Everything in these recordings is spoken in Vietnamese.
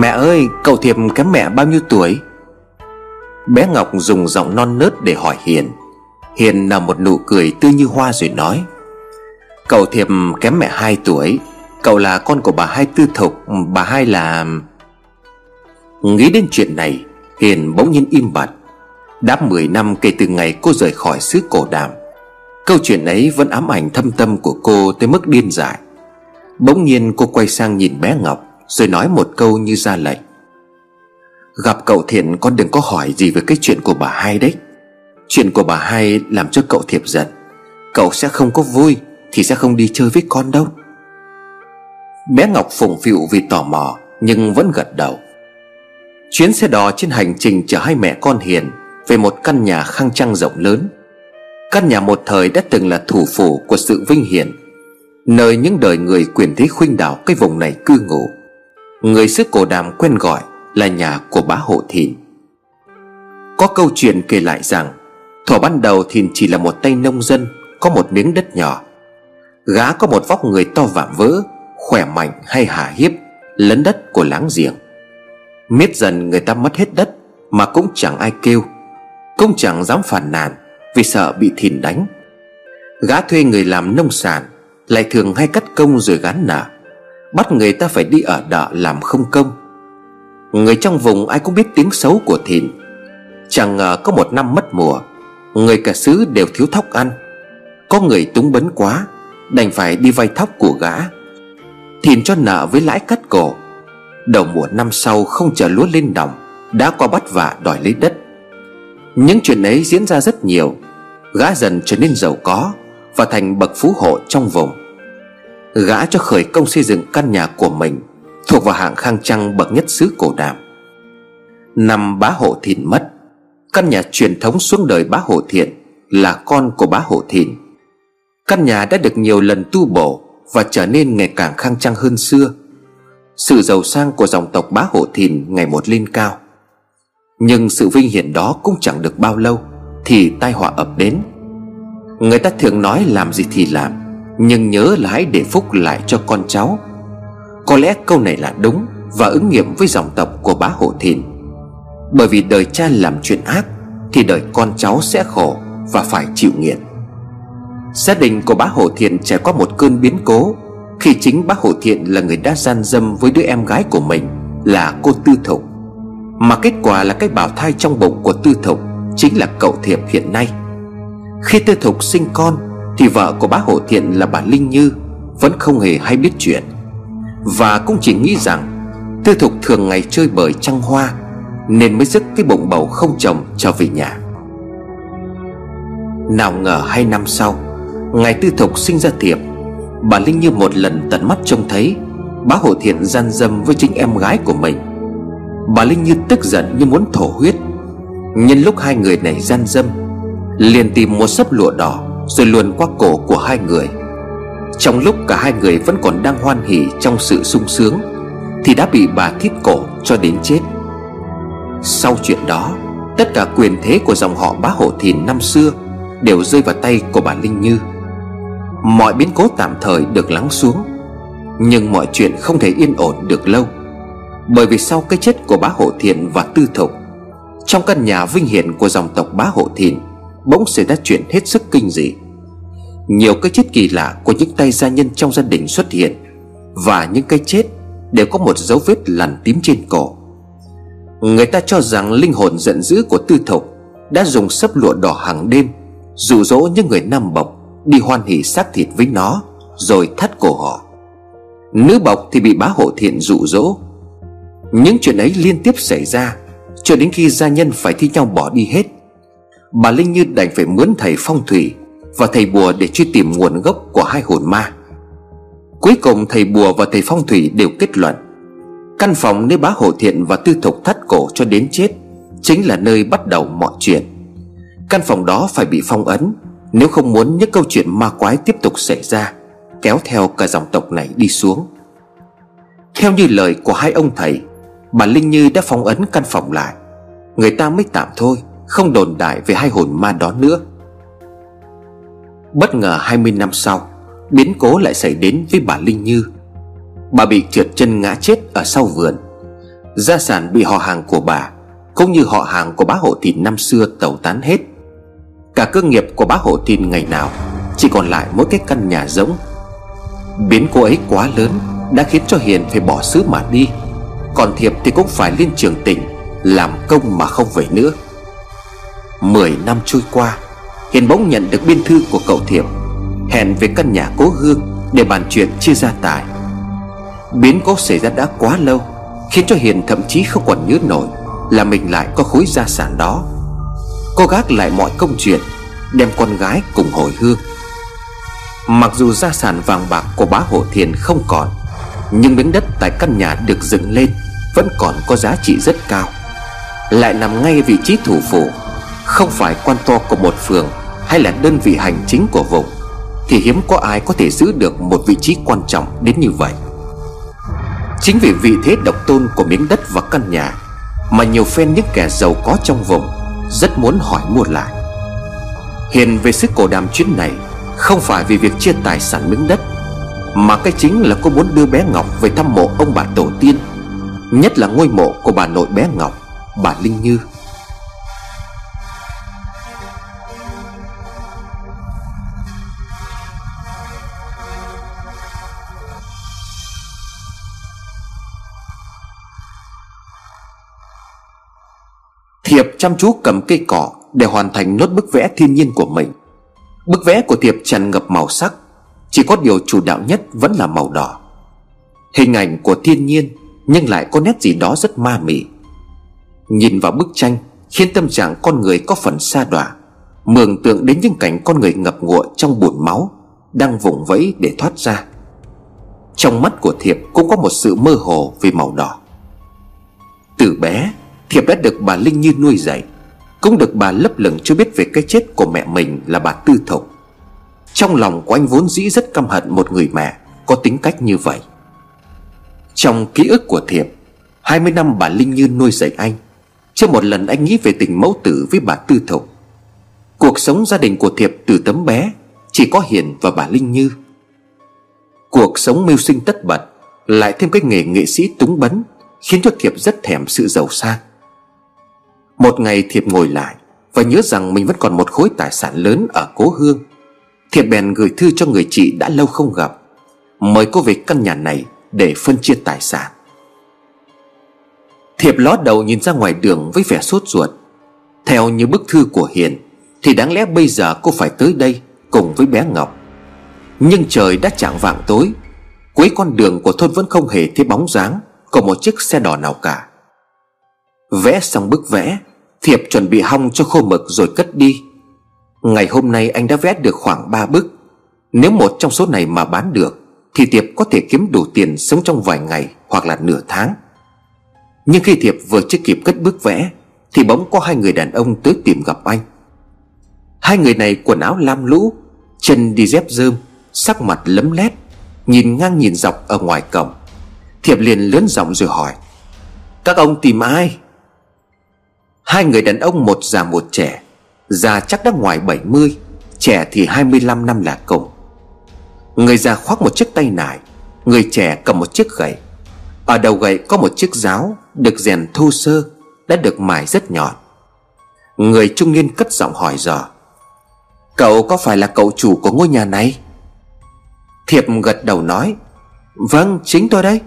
Mẹ ơi, cậu Thiệp kém mẹ bao nhiêu tuổi? Bé Ngọc dùng giọng non nớt để hỏi Hiền. Hiền nở một nụ cười tươi như hoa rồi nói, Cậu Thiệp kém mẹ 2 tuổi, Cậu là con của bà hai tư thục, Bà hai là Nghĩ đến chuyện này, Hiền bỗng nhiên im bặt. Đã 10 năm kể từ ngày cô rời khỏi xứ cổ đàm, Câu chuyện ấy vẫn ám ảnh thâm tâm của cô tới mức điên dại. Bỗng nhiên cô quay sang nhìn bé Ngọc. Rồi nói một câu như ra lệnh. Gặp cậu Thiện con đừng có hỏi gì về cái chuyện của bà hai đấy. Chuyện của bà hai làm cho cậu Thiệp giận. Cậu sẽ không có vui Thì sẽ không đi chơi với con đâu. Bé Ngọc phụng phịu vì tò mò Nhưng vẫn gật đầu. Chuyến xe đò trên hành trình chở hai mẹ con Hiền Về một căn nhà khang trang rộng lớn. Căn nhà một thời đã từng là thủ phủ của sự vinh hiển, Nơi những đời người quyền thế khuynh đảo cái vùng này cư ngụ. Người xứ cổ đàm quen gọi là nhà của bá hộ thìn. Có câu chuyện kể lại rằng Thuở ban đầu thìn chỉ là một tay nông dân, Có một miếng đất nhỏ. Gã có một vóc người to vạm vỡ, Khỏe mạnh hay hả hiếp, Lấn đất của láng giềng. Miết dần người ta mất hết đất Mà cũng chẳng ai kêu. Cũng chẳng dám phản nàn Vì sợ bị thìn đánh. Gã thuê người làm nông sản, Lại thường hay cắt công rồi gán nợ. Bắt người ta phải đi ở đợ làm không công. Người trong vùng ai cũng biết tiếng xấu của thìn Chẳng ngờ có một năm mất mùa, Người cả xứ đều thiếu thóc ăn. Có người túng bấn quá, Đành phải đi vay thóc của gã. Thìn cho nợ với lãi cắt cổ. Đầu mùa năm sau không chờ lúa lên đồng Đã qua bắt vạ đòi lấy đất. Những chuyện ấy diễn ra rất nhiều. Gã dần trở nên giàu có Và thành bậc phú hộ trong vùng. Gã cho khởi công xây dựng căn nhà của mình Thuộc vào hạng khang trang bậc nhất xứ cổ đàm. Năm bá hộ thìn mất, Căn nhà truyền thống xuống đời bá hộ thiện Là con của bá hộ thìn. Căn nhà đã được nhiều lần tu bổ Và trở nên ngày càng khang trang hơn xưa. Sự giàu sang của dòng tộc bá hộ thìn ngày một lên cao. Nhưng sự vinh hiển đó cũng chẳng được bao lâu Thì tai họa ập đến. Người ta thường nói làm gì thì làm nhưng nhớ là hãy để phúc lại cho con cháu. Có lẽ câu này là đúng Và ứng nghiệm với dòng tộc của bá hộ thìn. Bởi vì đời cha làm chuyện ác, Thì đời con cháu sẽ khổ Và phải chịu nghiện. Gia đình của bá hộ thiện trải qua một cơn biến cố, Khi chính bá hộ thiện là người đã gian dâm với đứa em gái của mình Là cô Tư Thục. Mà kết quả là cái bào thai trong bụng của Tư Thục Chính là cậu Thiệp hiện nay. Khi Tư Thục sinh con thì vợ của bá hộ thiện là bà Linh Như Vẫn không hề hay biết chuyện. Và cũng chỉ nghĩ rằng Tư Thục thường ngày chơi bời trăng hoa Nên mới dứt cái bụng bầu không chồng trở về nhà. Nào ngờ hai năm sau, Ngày tư thục sinh ra Thiệp, Bà Linh như một lần tận mắt trông thấy Bá hộ thiện gian dâm với chính em gái của mình. Bà Linh như tức giận như muốn thổ huyết. Nhân lúc hai người này gian dâm, Liền tìm một sấp lụa đỏ rồi luồn qua cổ của hai người Trong lúc cả hai người vẫn còn đang hoan hỉ Trong sự sung sướng, Thì đã bị bà thiết cổ cho đến chết Sau chuyện đó, Tất cả quyền thế của dòng họ bá hộ thìn năm xưa Đều rơi vào tay của bà Linh Như Mọi biến cố tạm thời được lắng xuống, Nhưng mọi chuyện không thể yên ổn được lâu, Bởi vì sau cái chết của bá hộ thiện và tư thục, Trong căn nhà vinh hiển của dòng tộc bá hộ Thìn. Bỗng xảy ra chuyện hết sức kinh dị. Nhiều cái chết kỳ lạ của những tay gia nhân trong gia đình xuất hiện, Và những cái chết đều có một dấu vết lằn tím trên cổ. Người ta cho rằng linh hồn giận dữ của tư thục Đã dùng sấp lụa đỏ hàng đêm, Dụ dỗ những người nam bộc Đi hoan hỉ xác thịt với nó, Rồi thắt cổ họ. Nữ bộc thì bị bá hộ thiện dụ dỗ. Những chuyện ấy liên tiếp xảy ra Cho đến khi gia nhân phải thi nhau bỏ đi hết. Bà Linh Như đành phải mướn thầy phong thủy Và thầy bùa để truy tìm nguồn gốc của hai hồn ma. Cuối cùng thầy bùa và thầy phong thủy đều kết luận, Căn phòng nơi bá hộ thiện và tư thục thắt cổ cho đến chết Chính là nơi bắt đầu mọi chuyện. Căn phòng đó phải bị phong ấn, Nếu không muốn những câu chuyện ma quái tiếp tục xảy ra, Kéo theo cả dòng tộc này đi xuống. Theo như lời của hai ông thầy, Bà Linh Như đã phong ấn căn phòng lại, Người ta mới tạm thôi. Không đồn đại về hai hồn ma đó nữa. Bất ngờ 20 năm sau, Biến cố lại xảy đến với bà Linh Như. Bà bị trượt chân ngã chết ở sau vườn. Gia sản bị họ hàng của bà Cũng như họ hàng của bá hộ thìn năm xưa tẩu tán hết. Cả cơ nghiệp của bá hộ thìn ngày nào Chỉ còn lại mỗi cái căn nhà rỗng. Biến cô ấy quá lớn Đã khiến cho Hiền phải bỏ xứ mà đi, Còn Thiệp thì cũng phải lên trường tỉnh Làm công mà không về nữa. Mười năm trôi qua, Hiền bỗng nhận được biên thư của cậu Thiệp, Hẹn về căn nhà cố hương Để bàn chuyện chia gia tài. Biến cố xảy ra đã quá lâu, Khiến cho Hiền thậm chí không còn nhớ nổi Là mình lại có khối gia sản đó. Cô gác lại mọi công chuyện, Đem con gái cùng hồi hương. Mặc dù gia sản vàng bạc của bá hộ thiền không còn, Nhưng miếng đất tại căn nhà được dựng lên Vẫn còn có giá trị rất cao. Lại nằm ngay vị trí thủ phủ không phải quan to của một phường Hay là đơn vị hành chính của vùng, Thì hiếm có ai có thể giữ được một vị trí quan trọng đến như vậy. Chính vì vị thế độc tôn của miếng đất và căn nhà Mà nhiều phen những kẻ giàu có trong vùng Rất muốn hỏi mua lại. Hiền về sức cổ đàm chuyến này Không phải vì việc chia tài sản miếng đất, Mà cái chính là cô muốn đưa bé Ngọc về thăm mộ ông bà tổ tiên, Nhất là ngôi mộ của bà nội bé Ngọc, Bà Linh Như. Chăm chú cầm cây cỏ Để hoàn thành nốt bức vẽ thiên nhiên của mình. Bức vẽ của Thiệp tràn ngập màu sắc, Chỉ có điều chủ đạo nhất vẫn là màu đỏ. Hình ảnh của thiên nhiên Nhưng lại có nét gì đó rất ma mị. Nhìn vào bức tranh, Khiến tâm trạng con người có phần xa đọa, Mường tượng đến những cảnh con người ngập ngụa trong bùn máu, Đang vùng vẫy để thoát ra. Trong mắt của Thiệp cũng có một sự mơ hồ về màu đỏ. Từ bé Thiệp đã được bà Linh Như nuôi dạy, Cũng được bà lấp lửng cho biết về cái chết của mẹ mình là bà Tư Thục. Trong lòng của anh vốn dĩ rất căm hận một người mẹ Có tính cách như vậy. Trong ký ức của Thiệp 20 năm bà Linh Như nuôi dạy anh, Chưa một lần anh nghĩ về tình mẫu tử với bà Tư Thục. Cuộc sống gia đình của Thiệp từ tấm bé Chỉ có Hiền và bà Linh Như Cuộc sống mưu sinh tất bật, Lại thêm cái nghề nghệ sĩ túng bấn, Khiến cho Thiệp rất thèm sự giàu sang một ngày Thiệp ngồi lại Và nhớ rằng mình vẫn còn một khối tài sản lớn ở cố hương. Thiệp bèn gửi thư cho người chị đã lâu không gặp. Mời cô về căn nhà này để phân chia tài sản. Thiệp ló đầu nhìn ra ngoài đường với vẻ sốt ruột. Theo như bức thư của Hiền, Thì đáng lẽ bây giờ cô phải tới đây cùng với bé Ngọc. Nhưng trời đã chạng vạng tối. Cuối con đường của thôn vẫn không hề thấy bóng dáng Của một chiếc xe đỏ nào cả. Vẽ xong bức vẽ Thiệp chuẩn bị hong cho khô mực rồi cất đi. Ngày hôm nay anh đã vẽ được khoảng 3 bức. Nếu một trong số này mà bán được, Thì Tiệp có thể kiếm đủ tiền sống trong vài ngày hoặc là nửa tháng. Nhưng khi Thiệp vừa chưa kịp cất bức vẽ, Thì bỗng có hai người đàn ông tới tìm gặp anh. Hai người này quần áo lam lũ, Chân đi dép rơm Sắc mặt lấm lét, Nhìn ngang nhìn dọc ở ngoài cổng. Thiệp liền lớn giọng rồi hỏi, Các ông tìm ai? Hai người đàn ông một già một trẻ. Già chắc đã ngoài 70 Trẻ thì 25 năm là cùng Người già khoác một chiếc tay nải, Người trẻ cầm một chiếc gậy. Ở đầu gậy có một chiếc giáo Được rèn thô sơ, Đã được mài rất nhọn. Người trung niên cất giọng hỏi dò, Cậu có phải là cậu chủ của ngôi nhà này? Thiệp gật đầu nói Vâng chính tôi đây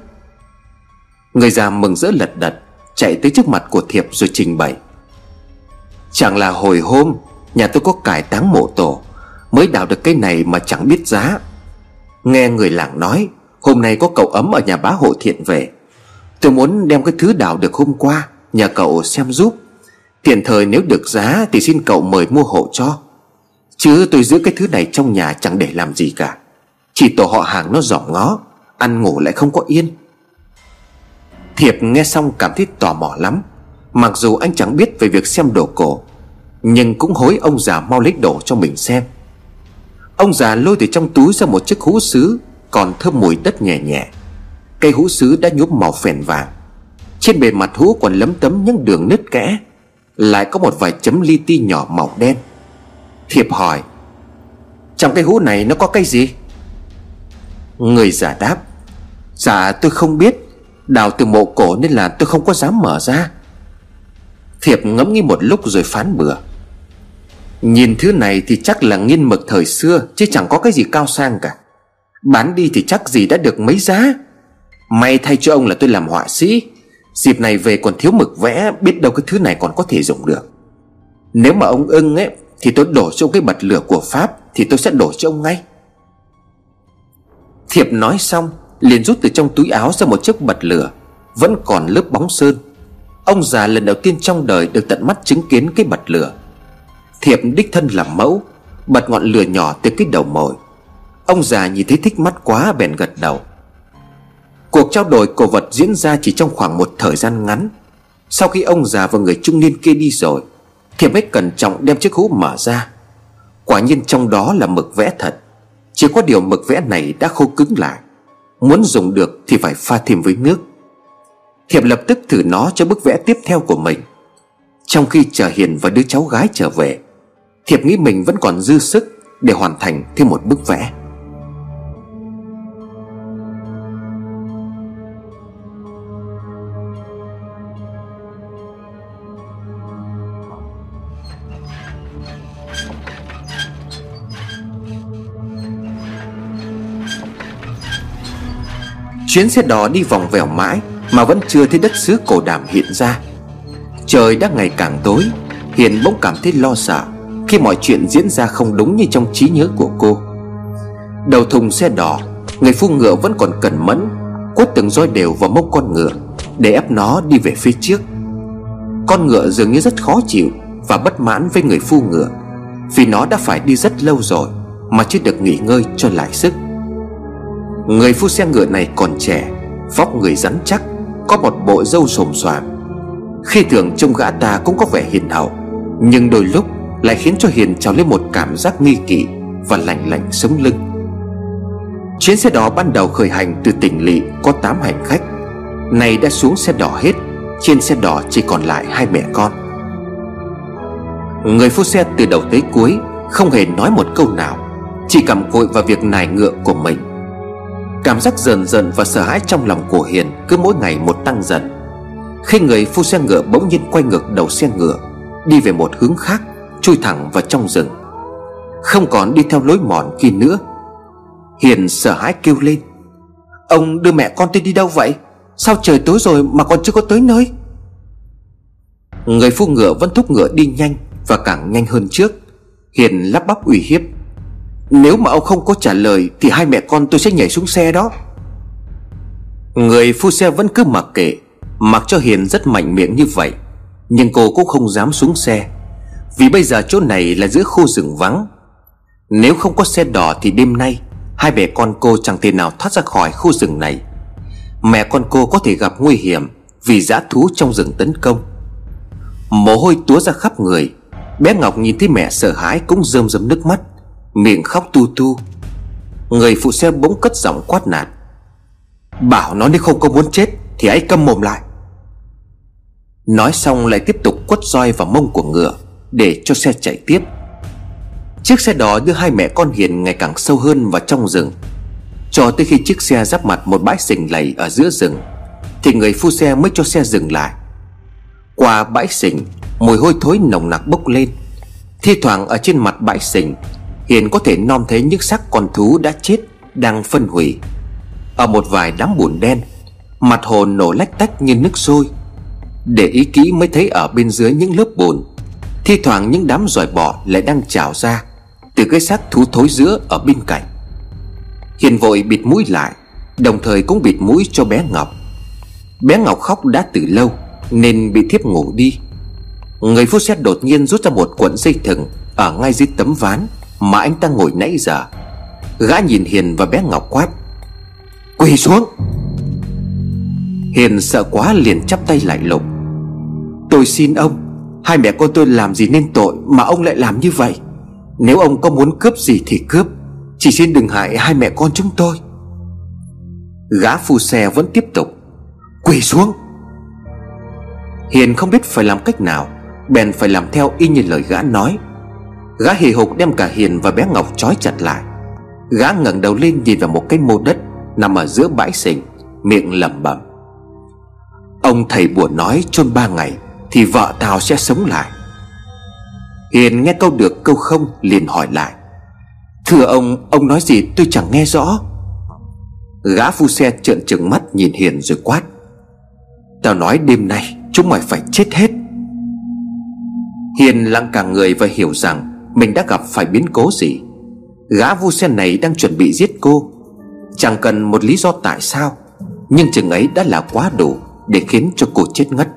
Người già mừng rỡ lật đật, Chạy tới trước mặt của Thiệp rồi trình bày Chẳng là hồi hôm, Nhà tôi có cải táng mộ tổ, Mới đào được cái này mà chẳng biết giá. Nghe người làng nói, Hôm nay có cậu ấm ở nhà bá hộ thiện về. Tôi muốn đem cái thứ đào được hôm qua Nhà cậu xem giúp. Tiện thời nếu được giá Thì xin cậu mời mua hộ cho. Chứ tôi giữ cái thứ này trong nhà chẳng để làm gì cả. Chỉ tổ họ hàng nó giỏng ngó, Ăn ngủ lại không có yên. Thiệp nghe xong cảm thấy tò mò lắm. Mặc dù anh chẳng biết về việc xem đồ cổ, Nhưng cũng hối ông già mau lấy đồ cho mình xem. Ông già lôi từ trong túi ra một chiếc hũ sứ, Còn thơm mùi đất nhẹ nhẹ. Cây hũ sứ đã nhuốm màu phèn vàng. Trên bề mặt hũ còn lấm tấm những đường nứt kẽ, Lại có một vài chấm li ti nhỏ màu đen. Thiệp hỏi, Trong cái hũ này nó có cái gì? Người già đáp Dạ tôi không biết. Đào từ mộ cổ nên là tôi không có dám mở ra. Thiệp ngẫm nghĩ một lúc rồi phán bừa. Nhìn thứ này thì chắc là nghiên mực thời xưa, Chứ chẳng có cái gì cao sang cả. Bán đi thì chắc gì đã được mấy giá. May thay cho ông là tôi làm họa sĩ. Dịp này về còn thiếu mực vẽ, Biết đâu cái thứ này còn có thể dùng được. Nếu mà ông ưng ấy, Thì tôi đổ cho ông cái bật lửa của Pháp, Thì tôi sẽ đổ cho ông ngay. Thiệp nói xong, liền rút từ trong túi áo ra một chiếc bật lửa, Vẫn còn lớp bóng sơn. Ông già lần đầu tiên trong đời được tận mắt chứng kiến cái bật lửa. Thiệp đích thân làm mẫu, Bật ngọn lửa nhỏ từ cái đầu mồi. Ông già nhìn thấy thích mắt quá bèn gật đầu. Cuộc trao đổi cổ vật diễn ra chỉ trong khoảng một thời gian ngắn. Sau khi ông già và người trung niên kia đi rồi, Thiệp mới cẩn trọng đem chiếc hũ mở ra. Quả nhiên trong đó là mực vẽ thật. Chỉ có điều mực vẽ này đã khô cứng lại. Muốn dùng được thì phải pha thêm với nước. Thiệp lập tức thử nó cho bức vẽ tiếp theo của mình. Trong khi chờ Hiền và đứa cháu gái trở về, Thiệp nghĩ mình vẫn còn dư sức Để hoàn thành thêm một bức vẽ. Chuyến xe đò đi vòng vèo mãi mà vẫn chưa thấy đất xứ cổ đàm hiện ra. Trời đã ngày càng tối, Hiền bỗng cảm thấy lo sợ Khi mọi chuyện diễn ra không đúng như trong trí nhớ của cô. Đầu thùng xe đỏ, Người phu ngựa vẫn còn cẩn mẫn, Quất từng roi đều vào mông con ngựa, Để ép nó đi về phía trước. Con ngựa dường như rất khó chịu Và bất mãn với người phu ngựa, Vì nó đã phải đi rất lâu rồi Mà chưa được nghỉ ngơi cho lại sức. Người phu xe ngựa này còn trẻ, Vóc người rắn chắc có một bộ râu xồm xoàm. Khi thường trông gã ta cũng có vẻ hiền hậu, Nhưng đôi lúc lại khiến cho Hiền trào lên một cảm giác nghi kỵ Và lạnh lạnh sống lưng. Chuyến xe đó ban đầu khởi hành từ tỉnh lỵ có 8 hành khách Này đã xuống xe đỏ hết, Trên xe đỏ chỉ còn lại hai mẹ con. Người phu xe từ đầu tới cuối Không hề nói một câu nào, Chỉ cầm cội vào việc nài ngựa của mình. Cảm giác dần dần và sợ hãi trong lòng của Hiền Cứ mỗi ngày một tăng dần. Khi người phu xe ngựa bỗng nhiên quay ngược đầu xe ngựa, Đi về một hướng khác, Chui thẳng vào trong rừng. Không còn đi theo lối mòn kia nữa. Hiền sợ hãi kêu lên, Ông đưa mẹ con tôi đi đâu vậy? Sao trời tối rồi mà còn chưa có tới nơi? Người phu ngựa vẫn thúc ngựa đi nhanh Và càng nhanh hơn trước. Hiền lắp bắp ủy hiếp nếu mà ông không có trả lời, Thì hai mẹ con tôi sẽ nhảy xuống xe đó. Người phu xe vẫn cứ mặc kệ, Mặc cho Hiền rất mạnh miệng như vậy. Nhưng cô cũng không dám xuống xe, Vì bây giờ chỗ này là giữa khu rừng vắng. Nếu không có xe đỏ thì đêm nay, Hai mẹ con cô chẳng thể nào thoát ra khỏi khu rừng này. Mẹ con cô có thể gặp nguy hiểm Vì dã thú trong rừng tấn công. Mồ hôi túa ra khắp người, Bé Ngọc nhìn thấy mẹ sợ hãi cũng rơm rơm nước mắt. Miệng khóc tu tu. Người phụ xe bỗng cất giọng quát nạt. Bảo nó nếu không có muốn chết, Thì hãy câm mồm lại. Nói xong lại tiếp tục quất roi vào mông của ngựa, Để cho xe chạy tiếp. Chiếc xe đó đưa hai mẹ con Hiền ngày càng sâu hơn vào trong rừng. Cho tới khi chiếc xe giáp mặt một bãi sình lầy ở giữa rừng, Thì người phu xe mới cho xe dừng lại. Qua bãi sình Mùi hôi thối nồng nặc bốc lên. Thi thoảng ở trên mặt bãi sình Hiền có thể nom thấy những xác con thú đã chết, Đang phân hủy. Ở một vài đám bùn đen, Mặt hồ nổ lách tách như nước sôi. Để ý kỹ mới thấy ở bên dưới những lớp bùn, Thi thoảng những đám giỏi bọ lại đang trào ra Từ cái xác thú thối giữa ở bên cạnh. Hiền vội bịt mũi lại, Đồng thời cũng bịt mũi cho bé Ngọc. Bé Ngọc khóc đã từ lâu, Nên bị thiếp ngủ đi. Người phút xe đột nhiên rút ra một cuộn dây thừng Ở ngay dưới tấm ván mà anh ta ngồi nãy giờ. Gã nhìn Hiền và bé Ngọc quát. Quỳ xuống. Hiền sợ quá liền chắp tay lại lục Tôi xin ông, Hai mẹ con tôi làm gì nên tội Mà ông lại làm như vậy? Nếu ông có muốn cướp gì thì cướp, Chỉ xin đừng hại hai mẹ con chúng tôi. Gã phu xe vẫn tiếp tục. Quỳ xuống. Hiền không biết phải làm cách nào, Bèn phải làm theo y như lời gã nói. Gã hì hục đem cả Hiền và bé Ngọc trói chặt lại. Gã ngẩng đầu lên nhìn vào một cái mô đất Nằm ở giữa bãi sình Miệng lẩm bẩm. Ông thầy bùa nói chôn ba ngày Thì vợ tao sẽ sống lại. Hiền nghe câu được, câu không liền hỏi lại. Thưa ông Ông nói gì? Tôi chẳng nghe rõ. Gã phu xe trợn trừng mắt nhìn Hiền rồi quát. Tao nói đêm nay Chúng mày phải chết hết. Hiền lặng cả người và hiểu rằng mình đã gặp phải biến cố gì? Gã vu sen này đang chuẩn bị giết cô. Chẳng cần một lý do tại sao Nhưng chừng ấy đã là quá đủ Để khiến cho cô chết ngất.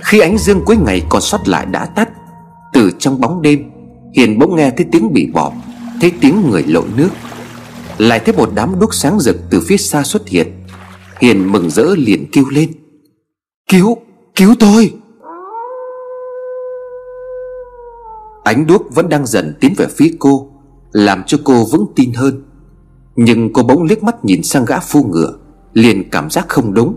Khi ánh dương cuối ngày còn sót lại đã tắt Từ trong bóng đêm Hiền bỗng nghe thấy tiếng bị bọt Thấy tiếng người lội nước. Lại thấy một đám đuốc sáng rực từ phía xa xuất hiện. Hiền mừng rỡ liền kêu lên. Cứu, cứu tôi! Ánh đuốc vẫn đang dần tiến về phía cô, Làm cho cô vững tin hơn. Nhưng cô bỗng liếc mắt nhìn sang gã phu ngựa, Liền cảm giác không đúng.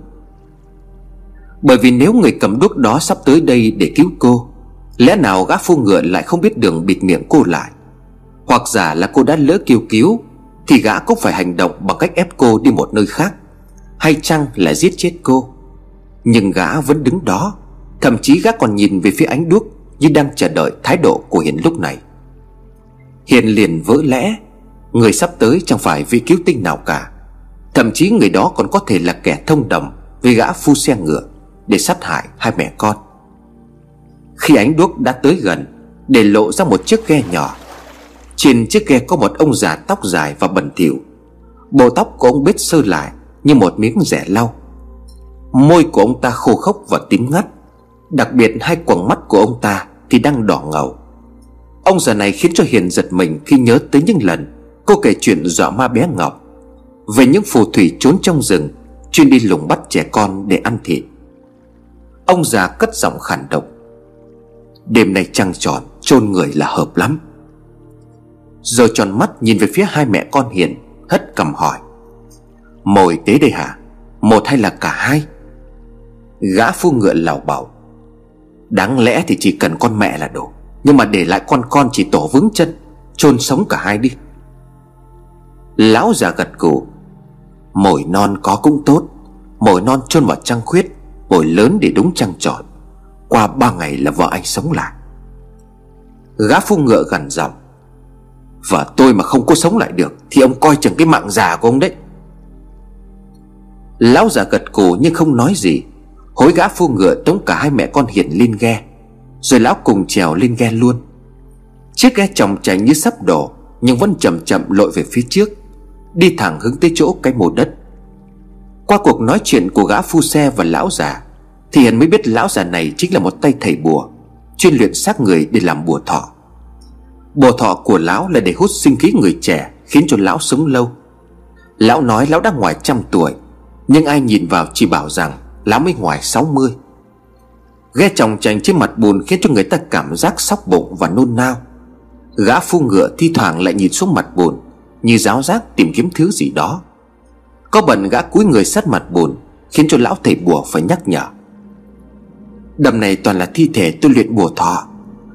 Bởi vì nếu người cầm đuốc đó sắp tới đây để cứu cô, Lẽ nào gã phu ngựa lại không biết đường bịt miệng cô lại? Hoặc giả là cô đã lỡ kêu cứu, Thì gã cũng phải hành động bằng cách ép cô đi một nơi khác, Hay chăng là giết chết cô? Nhưng gã vẫn đứng đó, Thậm chí gã còn nhìn về phía ánh đuốc. Như đang chờ đợi thái độ của Hiền lúc này. Hiền liền vỡ lẽ, Người sắp tới chẳng phải vị cứu tinh nào cả. Thậm chí người đó còn có thể là kẻ thông đồng Với gã phu xe ngựa Để sát hại hai mẹ con. Khi ánh đuốc đã tới gần, Để lộ ra một chiếc ghe nhỏ. Trên chiếc ghe có một ông già tóc dài và bẩn thỉu. Bộ tóc của ông bết sơ lại Như một miếng rẻ lau. Môi của ông ta khô khốc và tím ngắt. Đặc biệt hai quầng mắt của ông ta Thì đang đỏ ngầu. Ông già này khiến cho Hiền giật mình Khi nhớ tới những lần Cô kể chuyện dọa ma bé Ngọc Về những phù thủy trốn trong rừng, Chuyên đi lùng bắt trẻ con để ăn thịt. Ông già cất giọng khản độc. Đêm nay trăng tròn, chôn người là hợp lắm. Rồi tròn mắt nhìn về phía hai mẹ con Hiền, Hất cầm hỏi. Mồi tế đây hả? Một hay là cả hai? Gã phu ngựa lào bảo. Đáng lẽ thì chỉ cần con mẹ là đủ. Nhưng mà để lại con con chỉ tổ vững chân, chôn sống cả hai đi. Lão già gật gù. Mồi non có cũng tốt. Mồi non chôn vào trăng khuyết, Mồi lớn để đúng trăng tròn Qua ba ngày là vợ anh sống lại. Gã phu ngựa gần giọng. Vợ tôi mà không có sống lại được, Thì ông coi chừng cái mạng già của ông đấy. Lão già gật cổ nhưng không nói gì. Hối gã phu ngựa tống cả hai mẹ con Hiền lên ghe, Rồi lão cùng trèo lên ghe luôn. Chiếc ghe chồng chành như sắp đổ, Nhưng vẫn chậm chậm lội về phía trước, Đi thẳng hướng tới chỗ cái mồ đất. Qua cuộc nói chuyện của gã phu xe và lão già, Thì Hiền mới biết lão già này chính là một tay thầy bùa, Chuyên luyện xác người để làm bùa thọ. Bùa thọ của lão là để hút sinh khí người trẻ, Khiến cho lão sống lâu. Lão nói lão đã ngoài trăm tuổi, Nhưng ai nhìn vào chỉ bảo rằng Lão mới ngoài 60 Ghe chồng chành trên mặt bùn Khiến cho người ta cảm giác sóc bụng và nôn nao. Gã phu ngựa thi thoảng lại nhìn xuống mặt bùn, Như giáo giác tìm kiếm thứ gì đó. Có bận gã cúi người sát mặt bùn, Khiến cho lão thầy bùa phải nhắc nhở. Đầm này toàn là thi thể tôi luyện bùa thọ.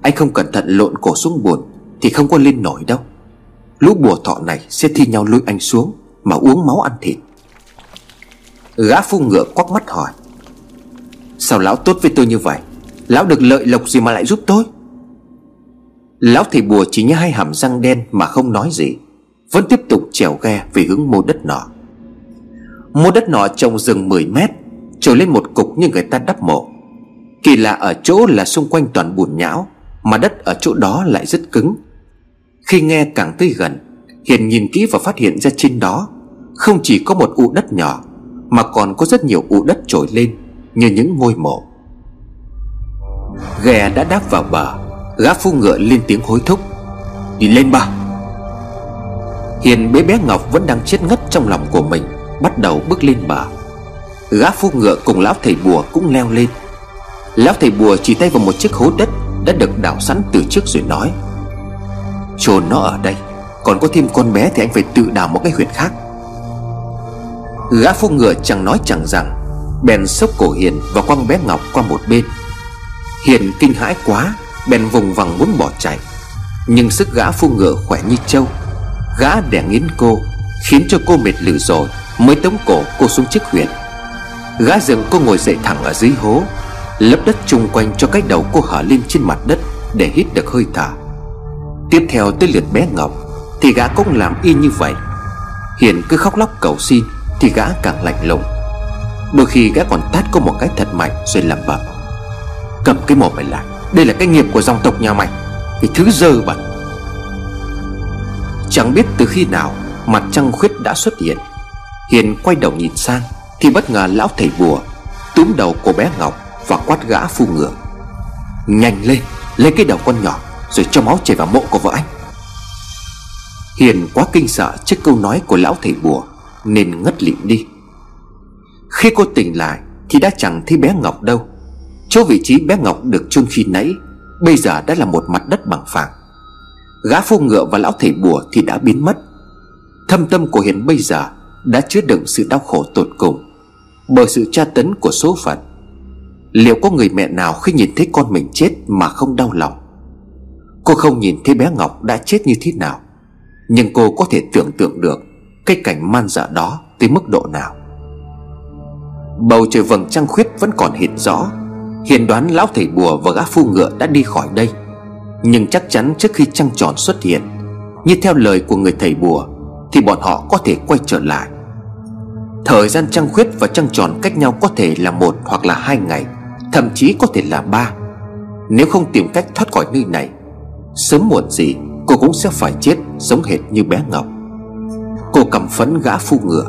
Anh không cẩn thận lộn cổ xuống bùn Thì không có lên nổi đâu. Lũ bùa thọ này sẽ thi nhau lôi anh xuống Mà uống máu ăn thịt. Gã phu ngựa quắc mắt hỏi. Sao lão tốt với tôi như vậy? Lão được lợi lộc gì mà lại giúp tôi? Lão thầy bùa chỉ như hai hàm răng đen mà không nói gì, Vẫn tiếp tục trèo ghe về hướng mô đất nọ. Mô đất nọ trồng rừng 10 mét Trồi lên một cục như người ta đắp mộ. Kỳ lạ ở chỗ là xung quanh toàn bùn nhão, Mà đất ở chỗ đó lại rất cứng. Khi nghe càng tới gần, Hiền nhìn kỹ và phát hiện ra trên đó Không chỉ có một ụ đất nhỏ, Mà còn có rất nhiều ụ đất trồi lên. Như những ngôi mộ. Ghe đã đáp vào bờ, Gã phu ngựa lên tiếng hối thúc. Đi lên ba. Hiền bế bé Ngọc vẫn đang chết ngất trong lòng của mình, Bắt đầu bước lên bờ. Gã phu ngựa cùng lão thầy bùa cũng leo lên. Lão thầy bùa chỉ tay vào một chiếc hố đất Đã được đào sẵn từ trước rồi nói chôn nó ở đây, Còn có thêm con bé thì anh phải tự đào một cái huyệt khác. Gã phu ngựa chẳng nói chẳng rằng Bèn xốc cổ Hiền và quăng bé Ngọc qua một bên. Hiền kinh hãi quá, Bèn vùng vằng muốn bỏ chạy. Nhưng sức gã phu ngựa khỏe như trâu. Gã đè nghiến cô, Khiến cho cô mệt lử rồi, Mới tống cổ cô xuống chiếc huyệt. Gã dừng cô ngồi dậy thẳng ở dưới hố, Lấp đất chung quanh cho cái đầu cô hở lên trên mặt đất Để hít được hơi thở. Tiếp theo tới lượt bé Ngọc, Thì gã cũng làm y như vậy. Hiền cứ khóc lóc cầu xin, Thì gã càng lạnh lùng. Đôi khi gã còn tát cô một cái thật mạnh Rồi lẩm bẩm. Cầm cái mồm mày lại, Đây là cái nghiệp của dòng tộc nhà mày, Cái thứ dơ bẩn. Chẳng biết từ khi nào Mặt trăng khuyết đã xuất hiện. Hiền quay đầu nhìn sang Thì bất ngờ lão thầy bùa Túm đầu cô bé Ngọc Và quát gã phu ngựa. Nhanh lên, Lấy cái đầu con nhỏ Rồi cho máu chảy vào mộ của vợ anh. Hiền quá kinh sợ trước câu nói của lão thầy bùa Nên ngất lịm đi. Khi cô tỉnh lại Thì đã chẳng thấy bé Ngọc đâu. Chỗ vị trí bé Ngọc được chôn khi nãy Bây giờ đã là một mặt đất bằng phẳng. Gã phu ngựa và lão thầy bùa thì đã biến mất. Thâm tâm của Hiền bây giờ Đã chứa đựng sự đau khổ tột cùng Bởi sự tra tấn của số phận. Liệu có người mẹ nào khi nhìn thấy con mình chết mà không đau lòng? Cô không nhìn thấy bé Ngọc đã chết như thế nào, Nhưng cô có thể tưởng tượng được Cái cảnh man dợ đó tới mức độ nào. Bầu trời vầng trăng khuyết vẫn còn hiện rõ. Hiền đoán lão thầy bùa và gã phu ngựa đã đi khỏi đây. Nhưng chắc chắn trước khi trăng tròn xuất hiện, Như theo lời của người thầy bùa, Thì bọn họ có thể quay trở lại. Thời gian trăng khuyết và trăng tròn cách nhau có thể là một hoặc là hai ngày, Thậm chí có thể là ba. Nếu không tìm cách thoát khỏi nơi này, Sớm muộn gì Cô cũng sẽ phải chết giống hệt như bé Ngọc. Cô cầm phấn gã phu ngựa,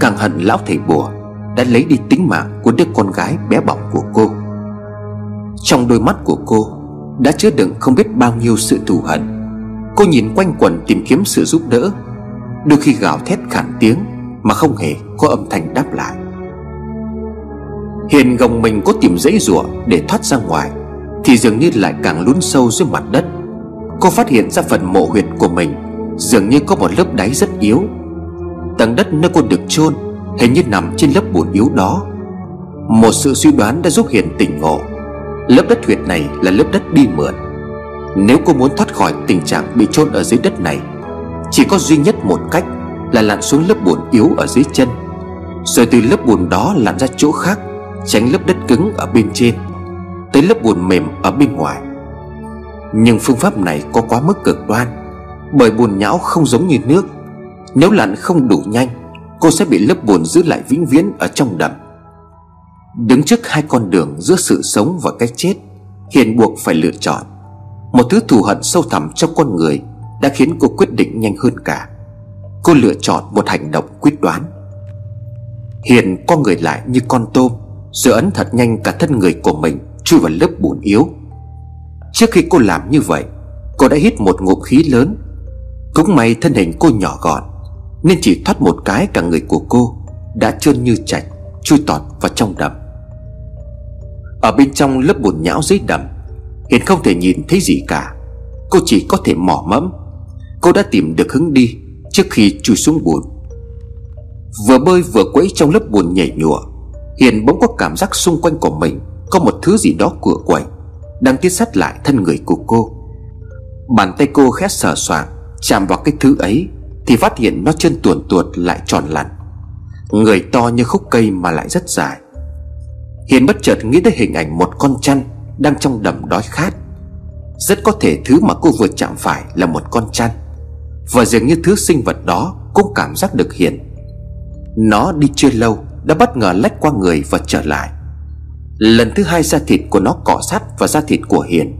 Càng hận lão thầy bùa. Đã lấy đi tính mạng của đứa con gái bé bỏng của cô. Trong đôi mắt của cô Đã chứa đựng không biết bao nhiêu sự thù hận. Cô nhìn quanh quần tìm kiếm sự giúp đỡ. Đôi khi gào thét khản tiếng Mà không hề có âm thanh đáp lại. Hiền gồng mình có tìm dãy rủa để thoát ra ngoài Thì dường như lại càng lún sâu dưới mặt đất. Cô phát hiện ra phần mộ huyệt của mình Dường như có một lớp đáy rất yếu. Tầng đất nơi cô được chôn thế như nằm trên lớp bùn yếu đó, Một sự suy đoán đã giúp Hiền tỉnh ngộ. Lớp đất huyệt này là lớp đất đi mượn. Nếu cô muốn thoát khỏi tình trạng bị chôn ở dưới đất này, Chỉ có duy nhất một cách Là lặn xuống lớp bùn yếu ở dưới chân. Rồi từ lớp bùn đó lặn ra chỗ khác, Tránh lớp đất cứng ở bên trên, Tới lớp bùn mềm ở bên ngoài. Nhưng phương pháp này có quá mức cực đoan, Bởi bùn nhão không giống như nước. Nếu lặn không đủ nhanh Cô sẽ bị lớp bùn giữ lại vĩnh viễn ở trong đầm. Đứng trước hai con đường giữa sự sống và cái chết, Hiền buộc phải lựa chọn. Một thứ thù hận sâu thẳm trong con người Đã khiến cô quyết định nhanh hơn cả. Cô lựa chọn một hành động quyết đoán. Hiền co người lại như con tôm Rồi ấn thật nhanh cả thân người của mình Chui vào lớp bùn yếu. Trước khi cô làm như vậy, Cô đã hít một ngụm khí lớn. Cũng may thân hình cô nhỏ gọn nên chỉ thoát một cái cả người của cô Đã trơn như chạch, Chui tọt vào trong đầm. Ở bên trong lớp bùn nhão dưới đầm, Hiền không thể nhìn thấy gì cả. Cô chỉ có thể mò mẫm. Cô đã tìm được hướng đi Trước khi chui xuống bùn. Vừa bơi vừa quẫy trong lớp bùn nhảy nhụa, Hiền bỗng có cảm giác xung quanh của mình Có một thứ gì đó cửa quẩy Đang tiến sát lại thân người của cô. Bàn tay cô khét sờ soạng, Chạm vào cái thứ ấy. Thì phát hiện nó chân tuồn tuột lại tròn lặn. Người to như khúc cây mà lại rất dài. Hiền bất chợt nghĩ tới hình ảnh một con chăn Đang trong đầm đói khát. Rất có thể thứ mà cô vừa chạm phải là một con chăn, Và dường như thứ sinh vật đó Cũng cảm giác được Hiền. Nó đi chưa lâu Đã bất ngờ lách qua người và trở lại. Lần thứ hai da thịt của nó cọ sát vào da thịt của Hiền,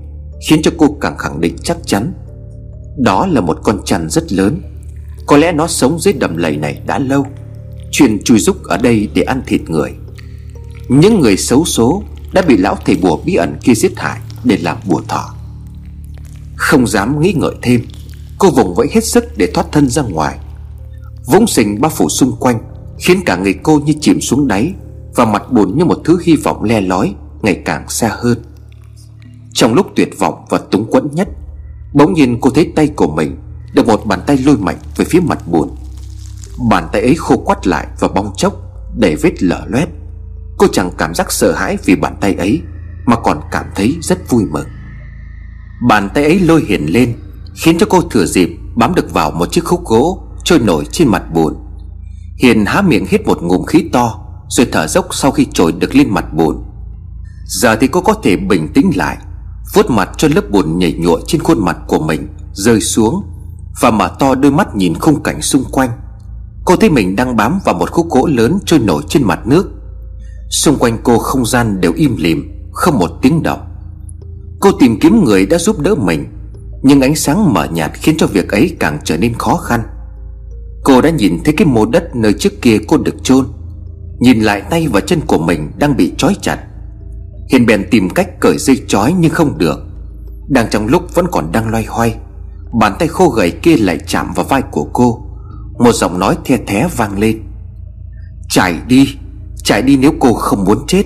Khiến cho cô càng khẳng định chắc chắn. Đó là một con chăn rất lớn có lẽ nó sống dưới đầm lầy này đã lâu. Chuyên chui rúc ở đây để ăn thịt người. Những người xấu số Đã bị lão thầy bùa bí ẩn kia giết hại Để làm bùa thọ. Không dám nghĩ ngợi thêm, Cô vùng vẫy hết sức để thoát thân ra ngoài. Vũng sình bao phủ xung quanh, Khiến cả người cô như chìm xuống đáy Và mặt buồn như một thứ hy vọng le lói, Ngày càng xa hơn. Trong lúc tuyệt vọng và túng quẫn nhất, Bỗng nhiên cô thấy tay của mình được một bàn tay lôi mạnh về phía mặt buồn. Bàn tay ấy khô quắt lại và bong chốc Để vết lở loét. Cô chẳng cảm giác sợ hãi vì bàn tay ấy, Mà còn cảm thấy rất vui mừng. Bàn tay ấy lôi hiền lên, Khiến cho cô thừa dịp bám được vào một chiếc khúc gỗ Trôi nổi trên mặt bùn Hiền há miệng hít một ngụm khí to, Rồi thở dốc sau khi trồi được lên mặt bùn Giờ thì cô có thể bình tĩnh lại, vuốt mặt cho lớp bùn nhảy nhụa trên khuôn mặt của mình Rơi xuống. Và mở to đôi mắt nhìn khung cảnh xung quanh. Cô thấy mình đang bám vào một khúc gỗ lớn trôi nổi trên mặt nước. Xung quanh cô không gian đều im lìm, Không một tiếng động. Cô tìm kiếm người đã giúp đỡ mình, Nhưng ánh sáng mờ nhạt khiến cho việc ấy càng trở nên khó khăn. Cô đã nhìn thấy cái mô đất nơi trước kia cô được chôn. Nhìn lại tay và chân của mình đang bị trói chặt. Hiền bèn tìm cách cởi dây trói nhưng không được. Đang trong lúc vẫn còn đang loay hoay. Bàn tay khô gầy kia lại chạm vào vai của cô. Một giọng nói the thé vang lên. Chạy đi Chạy đi nếu cô không muốn chết.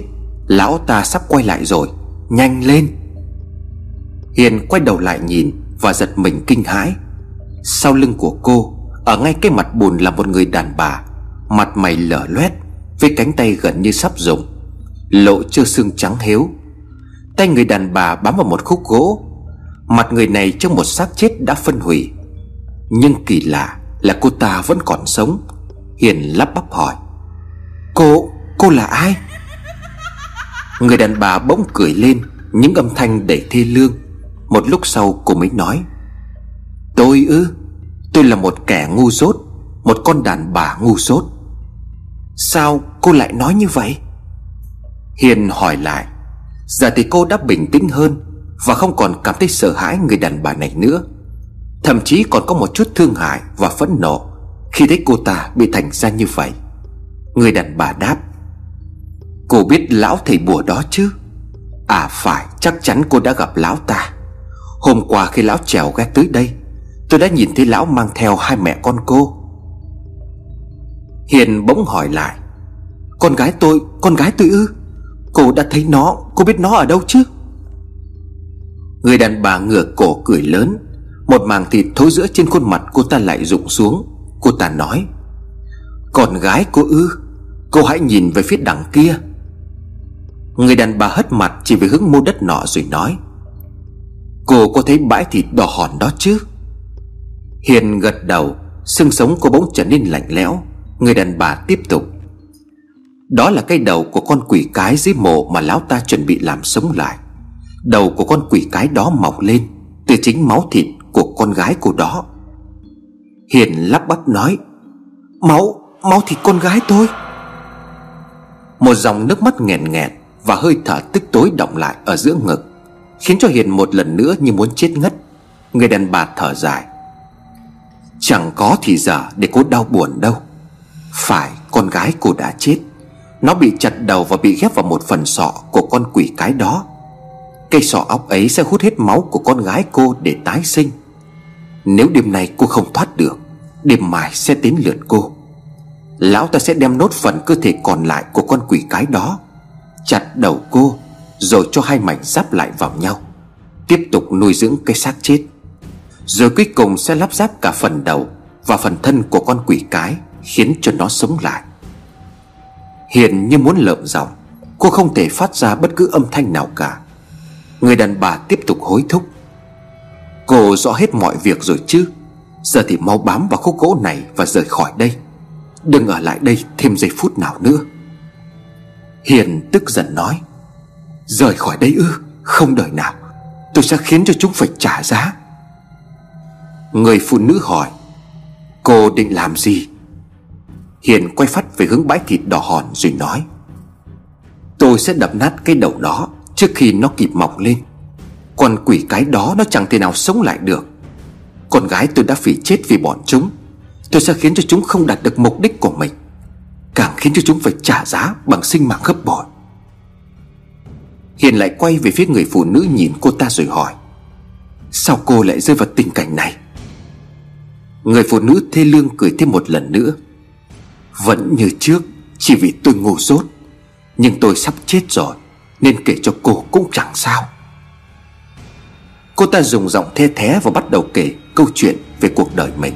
Lão ta sắp quay lại rồi, Nhanh lên. Hiền quay đầu lại nhìn Và giật mình kinh hãi. Sau lưng của cô, Ở ngay cái mặt bùn là một người đàn bà. Mặt mày lở loét, Với cánh tay gần như sắp rụng. Lộ chưa xương trắng héo Tay người đàn bà bám vào một khúc gỗ Mặt người này trong một xác chết đã phân hủy. Nhưng kỳ lạ là cô ta vẫn còn sống Hiền lắp bắp hỏi. Cô, cô là ai? Người đàn bà bỗng cười lên Những âm thanh đầy thê lương. Một lúc sau cô mới nói Tôi ư Tôi là một kẻ ngu dốt Một con đàn bà ngu dốt. Sao cô lại nói như vậy? Hiền hỏi lại Giờ thì cô đã bình tĩnh hơn và không còn cảm thấy sợ hãi người đàn bà này nữa. Thậm chí còn có một chút thương hại và phẫn nộ Khi thấy cô ta bị thành ra như vậy. Người đàn bà đáp Cô biết lão thầy bùa đó chứ? À phải chắc chắn cô đã gặp lão ta. Hôm qua khi lão trèo ghé tới đây Tôi đã nhìn thấy lão mang theo hai mẹ con cô. Hiền bỗng hỏi lại Con gái tôi, con gái tôi ư? Cô đã thấy nó Cô biết nó ở đâu chứ? Người đàn bà ngửa cổ cười lớn. Một màng thịt thối giữa trên khuôn mặt cô ta lại rụng xuống. Cô ta nói, Con gái cô ư, Cô hãy nhìn về phía đằng kia. Người đàn bà hất mặt chỉ về hướng mô đất nọ rồi nói, Cô có thấy bãi thịt đỏ hòn đó chứ? Hiền gật đầu, Xương sống cô bỗng trở nên lạnh lẽo. Người đàn bà tiếp tục, đó là cái đầu của con quỷ cái dưới mộ mà lão ta chuẩn bị làm sống lại. Đầu của con quỷ cái đó mọc lên Từ chính máu thịt của con gái của đó. Hiền lắp bắp nói Máu, máu thịt con gái tôi. Một dòng nước mắt nghẹn nghẹn Và hơi thở tức tối động lại ở giữa ngực Khiến cho Hiền một lần nữa như muốn chết ngất. Người đàn bà thở dài Chẳng có thì giờ để cô đau buồn đâu. Phải con gái cô đã chết. Nó bị chặt đầu và bị ghép vào một phần sọ của con quỷ cái đó. Cây sọ óc ấy sẽ hút hết máu của con gái cô để tái sinh. Nếu đêm nay cô không thoát được, Đêm mai sẽ đến lượt cô. Lão ta sẽ đem nốt phần cơ thể còn lại của con quỷ cái đó, Chặt đầu cô, Rồi cho hai mảnh giáp lại vào nhau, Tiếp tục nuôi dưỡng cái xác chết. Rồi cuối cùng sẽ lắp ráp cả phần đầu Và phần thân của con quỷ cái, Khiến cho nó sống lại. Hiền như muốn lợm giọng, Cô không thể phát ra bất cứ âm thanh nào cả. Người đàn bà tiếp tục hối thúc. Cô rõ hết mọi việc rồi chứ? Giờ thì mau bám vào khúc gỗ này Và rời khỏi đây. Đừng ở lại đây thêm giây phút nào nữa. Hiền tức giận nói, Rời khỏi đây ư? Không đời nào. Tôi sẽ khiến cho chúng phải trả giá. Người phụ nữ hỏi, Cô định làm gì? Hiền quay phát về hướng bãi thịt đỏ hòn rồi nói, Tôi sẽ đập nát cái đầu đó Trước khi nó kịp mọc lên, con quỷ cái đó nó chẳng thể nào sống lại được. Con gái tôi đã phải chết vì bọn chúng. Tôi sẽ khiến cho chúng không đạt được mục đích của mình, Càng khiến cho chúng phải trả giá bằng sinh mạng gấp bội. Hiền lại quay về phía người phụ nữ nhìn cô ta rồi hỏi, Sao cô lại rơi vào tình cảnh này? Người phụ nữ thê lương cười thêm một lần nữa, vẫn như trước, Chỉ vì tôi ngu dốt, Nhưng tôi sắp chết rồi. Nên kể cho cô cũng chẳng sao. Cô ta dùng giọng thê thé và bắt đầu kể câu chuyện về cuộc đời mình.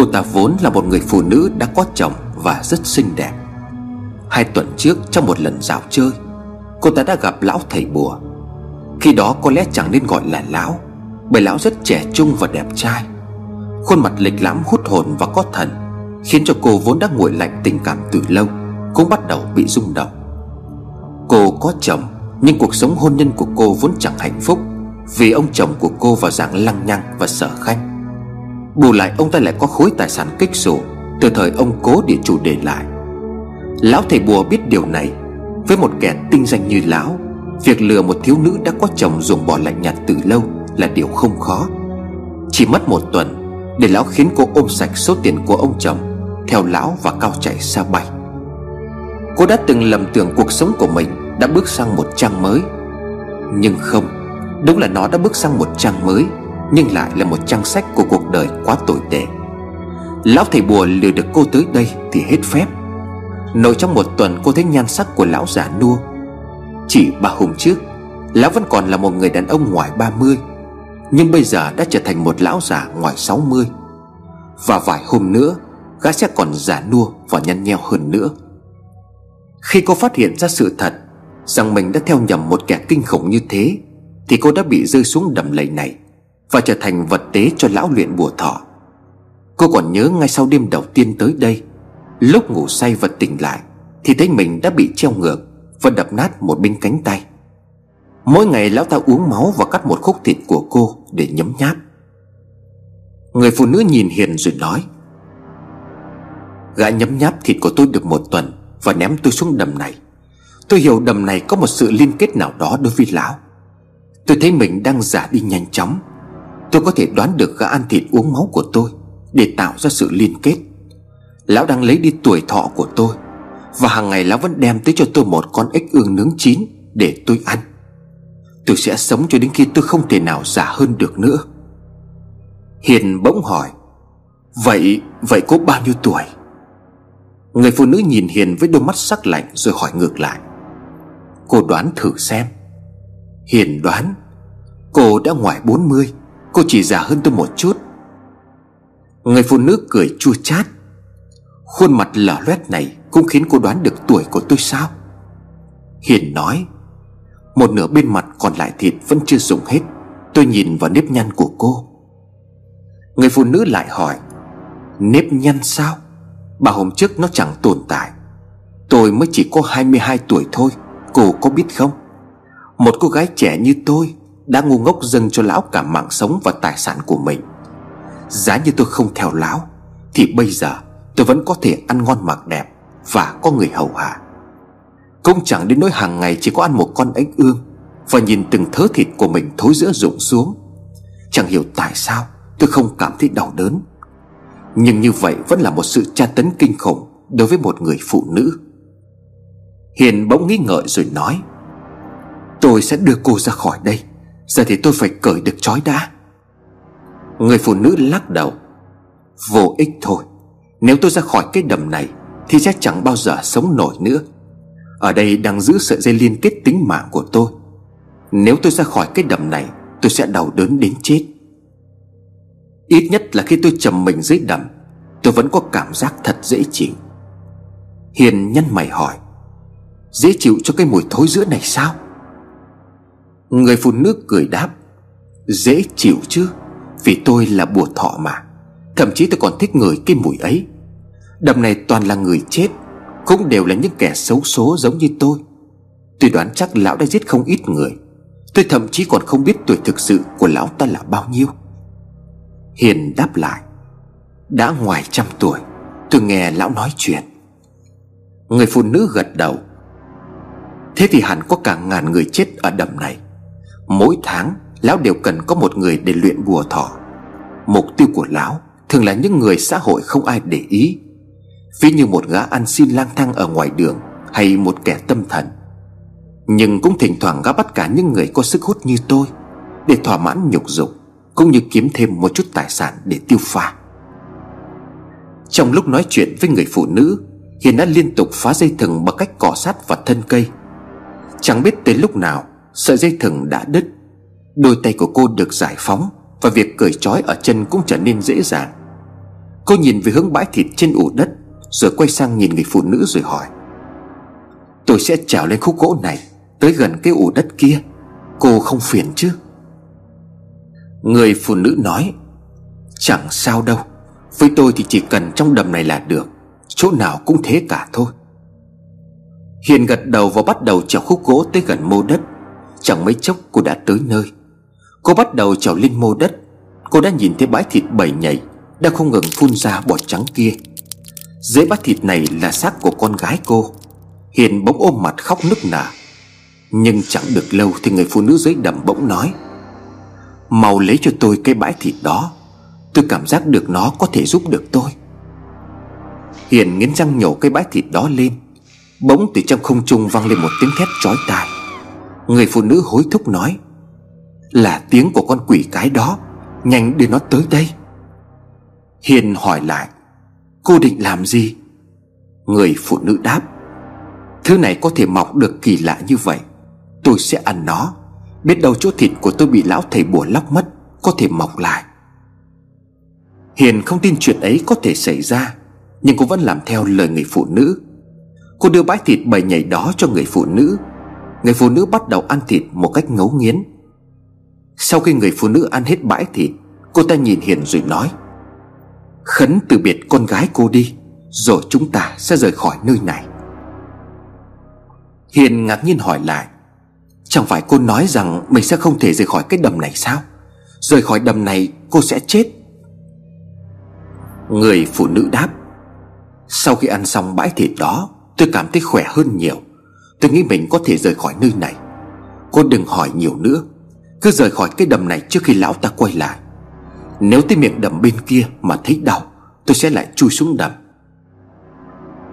Cô ta vốn là một người phụ nữ đã có chồng và rất xinh đẹp. Hai tuần trước, trong một lần dạo chơi, Cô ta đã gặp lão thầy bùa. Khi đó có lẽ chẳng nên gọi là lão, Bởi lão rất trẻ trung và đẹp trai. Khuôn mặt lịch lãm, hút hồn và có thần Khiến cho cô vốn đã nguội lạnh tình cảm từ lâu, Cũng bắt đầu bị rung động. Cô có chồng, Nhưng cuộc sống hôn nhân của cô vốn chẳng hạnh phúc Vì ông chồng của cô vào dạng lăng nhăng và sở khanh. Bù lại ông ta lại có khối tài sản kích sổ Từ thời ông cố địa chủ để lại. Lão thầy bùa biết điều này. Với một kẻ tinh danh như lão, Việc lừa một thiếu nữ đã có chồng dùng bỏ lạnh nhạt từ lâu Là điều không khó. Chỉ mất một tuần Để lão khiến cô ôm sạch số tiền của ông chồng, Theo lão và cao chạy xa bay. Cô đã từng lầm tưởng cuộc sống của mình Đã bước sang một trang mới. Nhưng không, Đúng là nó đã bước sang một trang mới. Nhưng lại là một trang sách của cuộc đời quá tồi tệ. Lão thầy bùa lừa được cô tới đây Thì hết phép. Nội trong một tuần cô thấy nhan sắc của lão già nua. Chỉ ba hôm trước, Lão vẫn còn là một người đàn ông ngoài 30 Nhưng bây giờ đã trở thành một lão già ngoài 60 Và vài hôm nữa, Gã sẽ còn già nua và nhăn nheo hơn nữa. Khi cô phát hiện ra sự thật Rằng mình đã theo nhầm một kẻ kinh khủng như thế, Thì cô đã bị rơi xuống đầm lầy này. Và trở thành vật tế cho lão luyện bùa thọ. Cô còn nhớ ngay sau đêm đầu tiên tới đây, Lúc ngủ say và tỉnh lại, Thì thấy mình đã bị treo ngược Và đập nát một bên cánh tay. Mỗi ngày lão ta uống máu và cắt một khúc thịt của cô để nhấm nháp. Người phụ nữ nhìn Hiền rồi nói, Gã nhấm nháp thịt của tôi được một tuần Và ném tôi xuống đầm này. Tôi hiểu đầm này có một sự liên kết nào đó đối với lão. Tôi thấy mình đang giả đi nhanh chóng. Tôi có thể đoán được gã ăn thịt uống máu của tôi Để tạo ra sự liên kết. Lão đang lấy đi tuổi thọ của tôi Và hàng ngày lão vẫn đem tới cho tôi một con ếch ương nướng chín Để tôi ăn. Tôi sẽ sống cho đến khi tôi không thể nào giả hơn được nữa. Hiền bỗng hỏi Vậy, vậy cô bao nhiêu tuổi? Người phụ nữ nhìn Hiền với đôi mắt sắc lạnh rồi hỏi ngược lại Cô đoán thử xem. Hiền đoán Cô đã ngoài 40 Cô chỉ già hơn tôi một chút. Người phụ nữ cười chua chát. Khuôn mặt lở loét này Cũng khiến cô đoán được tuổi của tôi sao? Hiền nói, Một nửa bên mặt còn lại thịt vẫn chưa dùng hết. Tôi nhìn vào nếp nhăn của cô. Người phụ nữ lại hỏi, Nếp nhăn sao? Bà hôm trước nó chẳng tồn tại. Tôi mới chỉ có 22 tuổi thôi, Cô có biết không? Một cô gái trẻ như tôi đã ngu ngốc dâng cho lão cả mạng sống và tài sản của mình. Giá như tôi không theo lão, Thì bây giờ tôi vẫn có thể ăn ngon mặc đẹp Và có người hầu hạ. Cũng chẳng đến nỗi hàng ngày chỉ có ăn một con ếch ương Và nhìn từng thớ thịt của mình thối giữa rụng xuống. Chẳng hiểu tại sao tôi không cảm thấy đau đớn. Nhưng như vậy vẫn là một sự tra tấn kinh khủng Đối với một người phụ nữ. Hiền bỗng nghĩ ngợi rồi nói, Tôi sẽ đưa cô ra khỏi đây. Giờ thì tôi phải cởi được trói đã. Người phụ nữ lắc đầu. Vô ích thôi. Nếu tôi ra khỏi cái đầm này, Thì sẽ chẳng bao giờ sống nổi nữa. Ở đây đang giữ sợi dây liên kết tính mạng của tôi. Nếu tôi ra khỏi cái đầm này, Tôi sẽ đau đớn đến chết. Ít nhất là khi tôi trầm mình dưới đầm, Tôi vẫn có cảm giác thật dễ chịu. Hiền nhân mày hỏi, Dễ chịu cho cái mùi thối giữa này sao? Người phụ nữ cười đáp, Dễ chịu chứ, Vì tôi là bùa thọ mà. Thậm chí tôi còn thích người cái mùi ấy. Đầm này toàn là người chết, Cũng đều là những kẻ xấu số giống như tôi. Tôi đoán chắc lão đã giết không ít người. Tôi thậm chí còn không biết tuổi thực sự của lão ta là bao nhiêu. Hiền đáp lại, Đã ngoài trăm tuổi, Tôi nghe lão nói chuyện. Người phụ nữ gật đầu, Thế thì hẳn có cả ngàn người chết ở đầm này. Mỗi tháng, Lão đều cần có một người để luyện bùa thọ. Mục tiêu của lão Thường là những người xã hội không ai để ý. Ví như một gã ăn xin lang thang ở ngoài đường Hay một kẻ tâm thần. Nhưng cũng thỉnh thoảng gã bắt cả những người có sức hút như tôi Để thỏa mãn nhục dục Cũng như kiếm thêm một chút tài sản để tiêu pha. Trong lúc nói chuyện với người phụ nữ, Hiền đã liên tục phá dây thừng bằng cách cỏ sát vào thân cây. Chẳng biết tới lúc nào Sợi dây thừng đã đứt. Đôi tay của cô được giải phóng Và việc cởi trói ở chân cũng trở nên dễ dàng. Cô nhìn về hướng bãi thịt trên ủ đất, Rồi quay sang nhìn người phụ nữ rồi hỏi, Tôi sẽ trèo lên khúc gỗ này, Tới gần cái ủ đất kia. Cô không phiền chứ? Người phụ nữ nói, Chẳng sao đâu, Với tôi thì chỉ cần trong đầm này là được, Chỗ nào cũng thế cả thôi. Hiền gật đầu và bắt đầu trèo khúc gỗ tới gần mô đất. Chẳng mấy chốc cô đã tới nơi. Cô bắt đầu trèo lên mô đất. Cô đã nhìn thấy bãi thịt bầy nhảy, Đang không ngừng phun ra bọt trắng kia. Dưới bát thịt này là xác của con gái cô. Hiền bỗng ôm mặt khóc nức nở. Nhưng chẳng được lâu thì người phụ nữ dưới đầm bỗng nói, Mau lấy cho tôi cái bãi thịt đó. Tôi cảm giác được nó có thể giúp được tôi. Hiền nghiến răng nhổ cái bãi thịt đó lên. Bỗng từ trong không trung vang lên một tiếng thét chói tai. Người phụ nữ hối thúc nói, Là tiếng của con quỷ cái đó, Nhanh đưa nó tới đây. Hiền hỏi lại, Cô định làm gì? Người phụ nữ đáp, Thứ này có thể mọc được kỳ lạ như vậy, Tôi sẽ ăn nó. Biết đâu chỗ thịt của tôi bị lão thầy bùa lóc mất, Có thể mọc lại. Hiền không tin chuyện ấy có thể xảy ra, Nhưng cô vẫn làm theo lời người phụ nữ. Cô đưa bãi thịt bầy nhảy đó cho người phụ nữ Người phụ nữ bắt đầu ăn thịt một cách ngấu nghiến. Sau khi người phụ nữ ăn hết bãi thịt, Cô ta nhìn Hiền rồi nói, Khấn từ biệt con gái cô đi, Rồi chúng ta sẽ rời khỏi nơi này. Hiền ngạc nhiên hỏi lại, Chẳng phải cô nói rằng Mình sẽ không thể rời khỏi cái đầm này sao? Rời khỏi đầm này cô sẽ chết. Người phụ nữ đáp, Sau khi ăn xong bãi thịt đó, Tôi cảm thấy khỏe hơn nhiều. Tôi nghĩ mình có thể rời khỏi nơi này. Cô đừng hỏi nhiều nữa. Cứ rời khỏi cái đầm này trước khi lão ta quay lại. Nếu tới miệng đầm bên kia mà thấy đau, Tôi sẽ lại chui xuống đầm.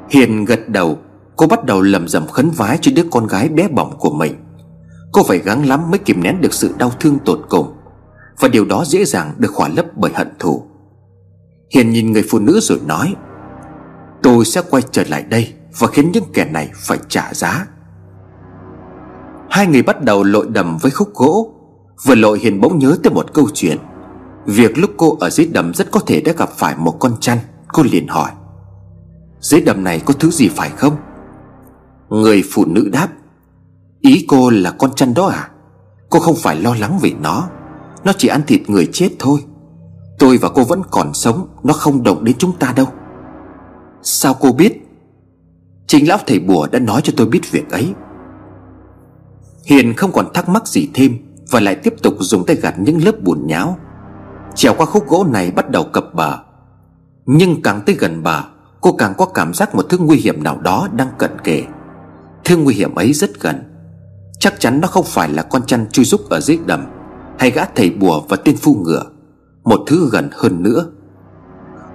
Hiền gật đầu. Cô bắt đầu lầm rầm khấn vái cho đứa con gái bé bỏng của mình. Cô phải gắng lắm mới kìm nén được sự đau thương tột cùng. Và điều đó dễ dàng được khỏa lấp bởi hận thù. Hiền nhìn người phụ nữ rồi nói, Tôi sẽ quay trở lại đây Và khiến những kẻ này phải trả giá. Hai người bắt đầu lội đầm với khúc gỗ. Vừa lội Hiền bỗng nhớ tới một câu chuyện. Việc lúc cô ở dưới đầm rất có thể đã gặp phải một con chăn, Cô liền hỏi. Dưới đầm này có thứ gì phải không? Người phụ nữ đáp. Ý cô là con chăn đó à? Cô không phải lo lắng về nó. Nó chỉ ăn thịt người chết thôi. Tôi và cô vẫn còn sống, Nó không động đến chúng ta đâu. Sao cô biết? Chính lão thầy bùa đã nói cho tôi biết việc ấy. Hiền không còn thắc mắc gì thêm Và lại tiếp tục dùng tay gạt những lớp bùn nhão. Trèo qua khúc gỗ này bắt đầu cập bờ. Nhưng càng tới gần bờ, Cô càng có cảm giác một thứ nguy hiểm nào đó đang cận kề. Thứ nguy hiểm ấy rất gần. Chắc chắn nó không phải là con chăn chui rúc ở dưới đầm Hay gã thầy bùa và tên phu ngựa. Một thứ gần hơn nữa.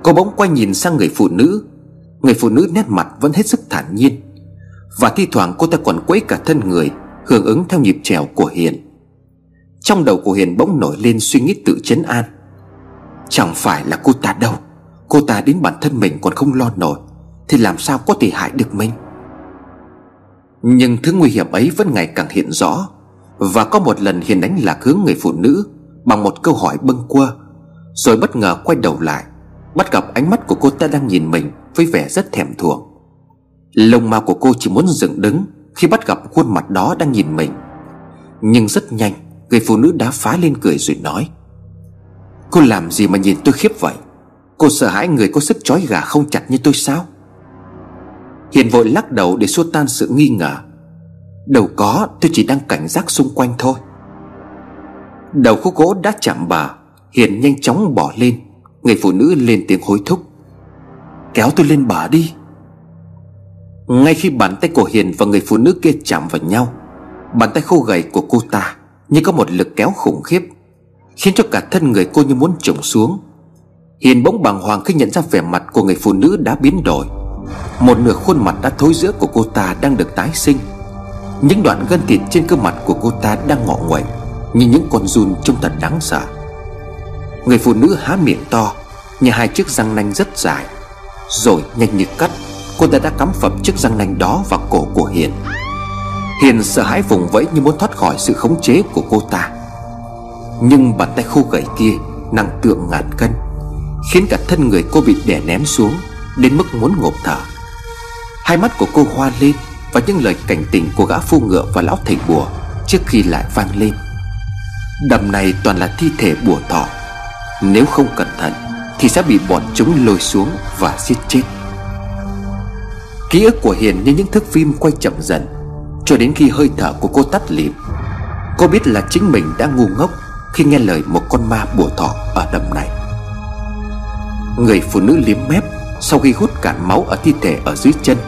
Cô bỗng quay nhìn sang người phụ nữ. Người phụ nữ nét mặt vẫn hết sức thản nhiên. Và thi thoảng cô ta còn quấy cả thân người. Hưởng ứng theo nhịp trèo của Hiền. Trong đầu của Hiền bỗng nổi lên suy nghĩ tự chấn an. Chẳng phải là cô ta đâu, Cô ta đến bản thân mình còn không lo nổi, Thì làm sao có thể hại được mình? Nhưng thứ nguy hiểm ấy vẫn ngày càng hiện rõ, Và có một lần Hiền đánh lạc hướng người phụ nữ Bằng một câu hỏi bâng quơ, Rồi bất ngờ quay đầu lại, Bắt gặp ánh mắt của cô ta đang nhìn mình Với vẻ rất thèm thuồng. Lông mao của cô chỉ muốn dựng đứng khi bắt gặp khuôn mặt đó đang nhìn mình. Nhưng rất nhanh, Người phụ nữ đã phá lên cười rồi nói, Cô làm gì mà nhìn tôi khiếp vậy? Cô sợ hãi người có sức trói gà không chặt như tôi sao? Hiền vội lắc đầu để xua tan sự nghi ngờ. Đâu có, tôi chỉ đang cảnh giác xung quanh thôi. Đầu khúc gỗ đã chạm bà Hiền nhanh chóng bỏ lên. Người phụ nữ lên tiếng hối thúc, Kéo tôi lên bà đi. Ngay khi bàn tay của Hiền và người phụ nữ kia chạm vào nhau, Bàn tay khô gầy của cô ta Như có một lực kéo khủng khiếp, Khiến cho cả thân người cô như muốn trùng xuống. Hiền bỗng bàng hoàng khi nhận ra vẻ mặt của người phụ nữ đã biến đổi. Một nửa khuôn mặt đã thối giữa của cô ta đang được tái sinh. Những đoạn gân thịt trên cơ mặt của cô ta đang ngọ nguậy Như những con run trông thật đáng sợ. Người phụ nữ há miệng to Như hai chiếc răng nanh rất dài, Rồi nhanh như cắt. Cô ta đã cắm phập chiếc răng nanh đó vào cổ của Hiền. Hiền sợ hãi vùng vẫy như muốn thoát khỏi sự khống chế của cô ta. Nhưng bàn tay khô gầy kia Nặng tượng ngàn cân, Khiến cả thân người cô bị đè ném xuống, Đến mức muốn ngộp thở. Hai mắt của cô hoa lên Và những lời cảnh tỉnh của gã phu ngựa và lão thầy bùa Trước khi lại vang lên. Đầm này toàn là thi thể bùa thọ Nếu không cẩn thận Thì sẽ bị bọn chúng lôi xuống và giết chết. Ký ức của Hiền như những thước phim quay chậm dần, Cho đến khi hơi thở của cô tắt lịm. Cô biết là chính mình đã ngu ngốc Khi nghe lời một con ma bùa thọ ở đầm này. Người phụ nữ liếm mép Sau khi hút cạn máu ở thi thể ở dưới chân.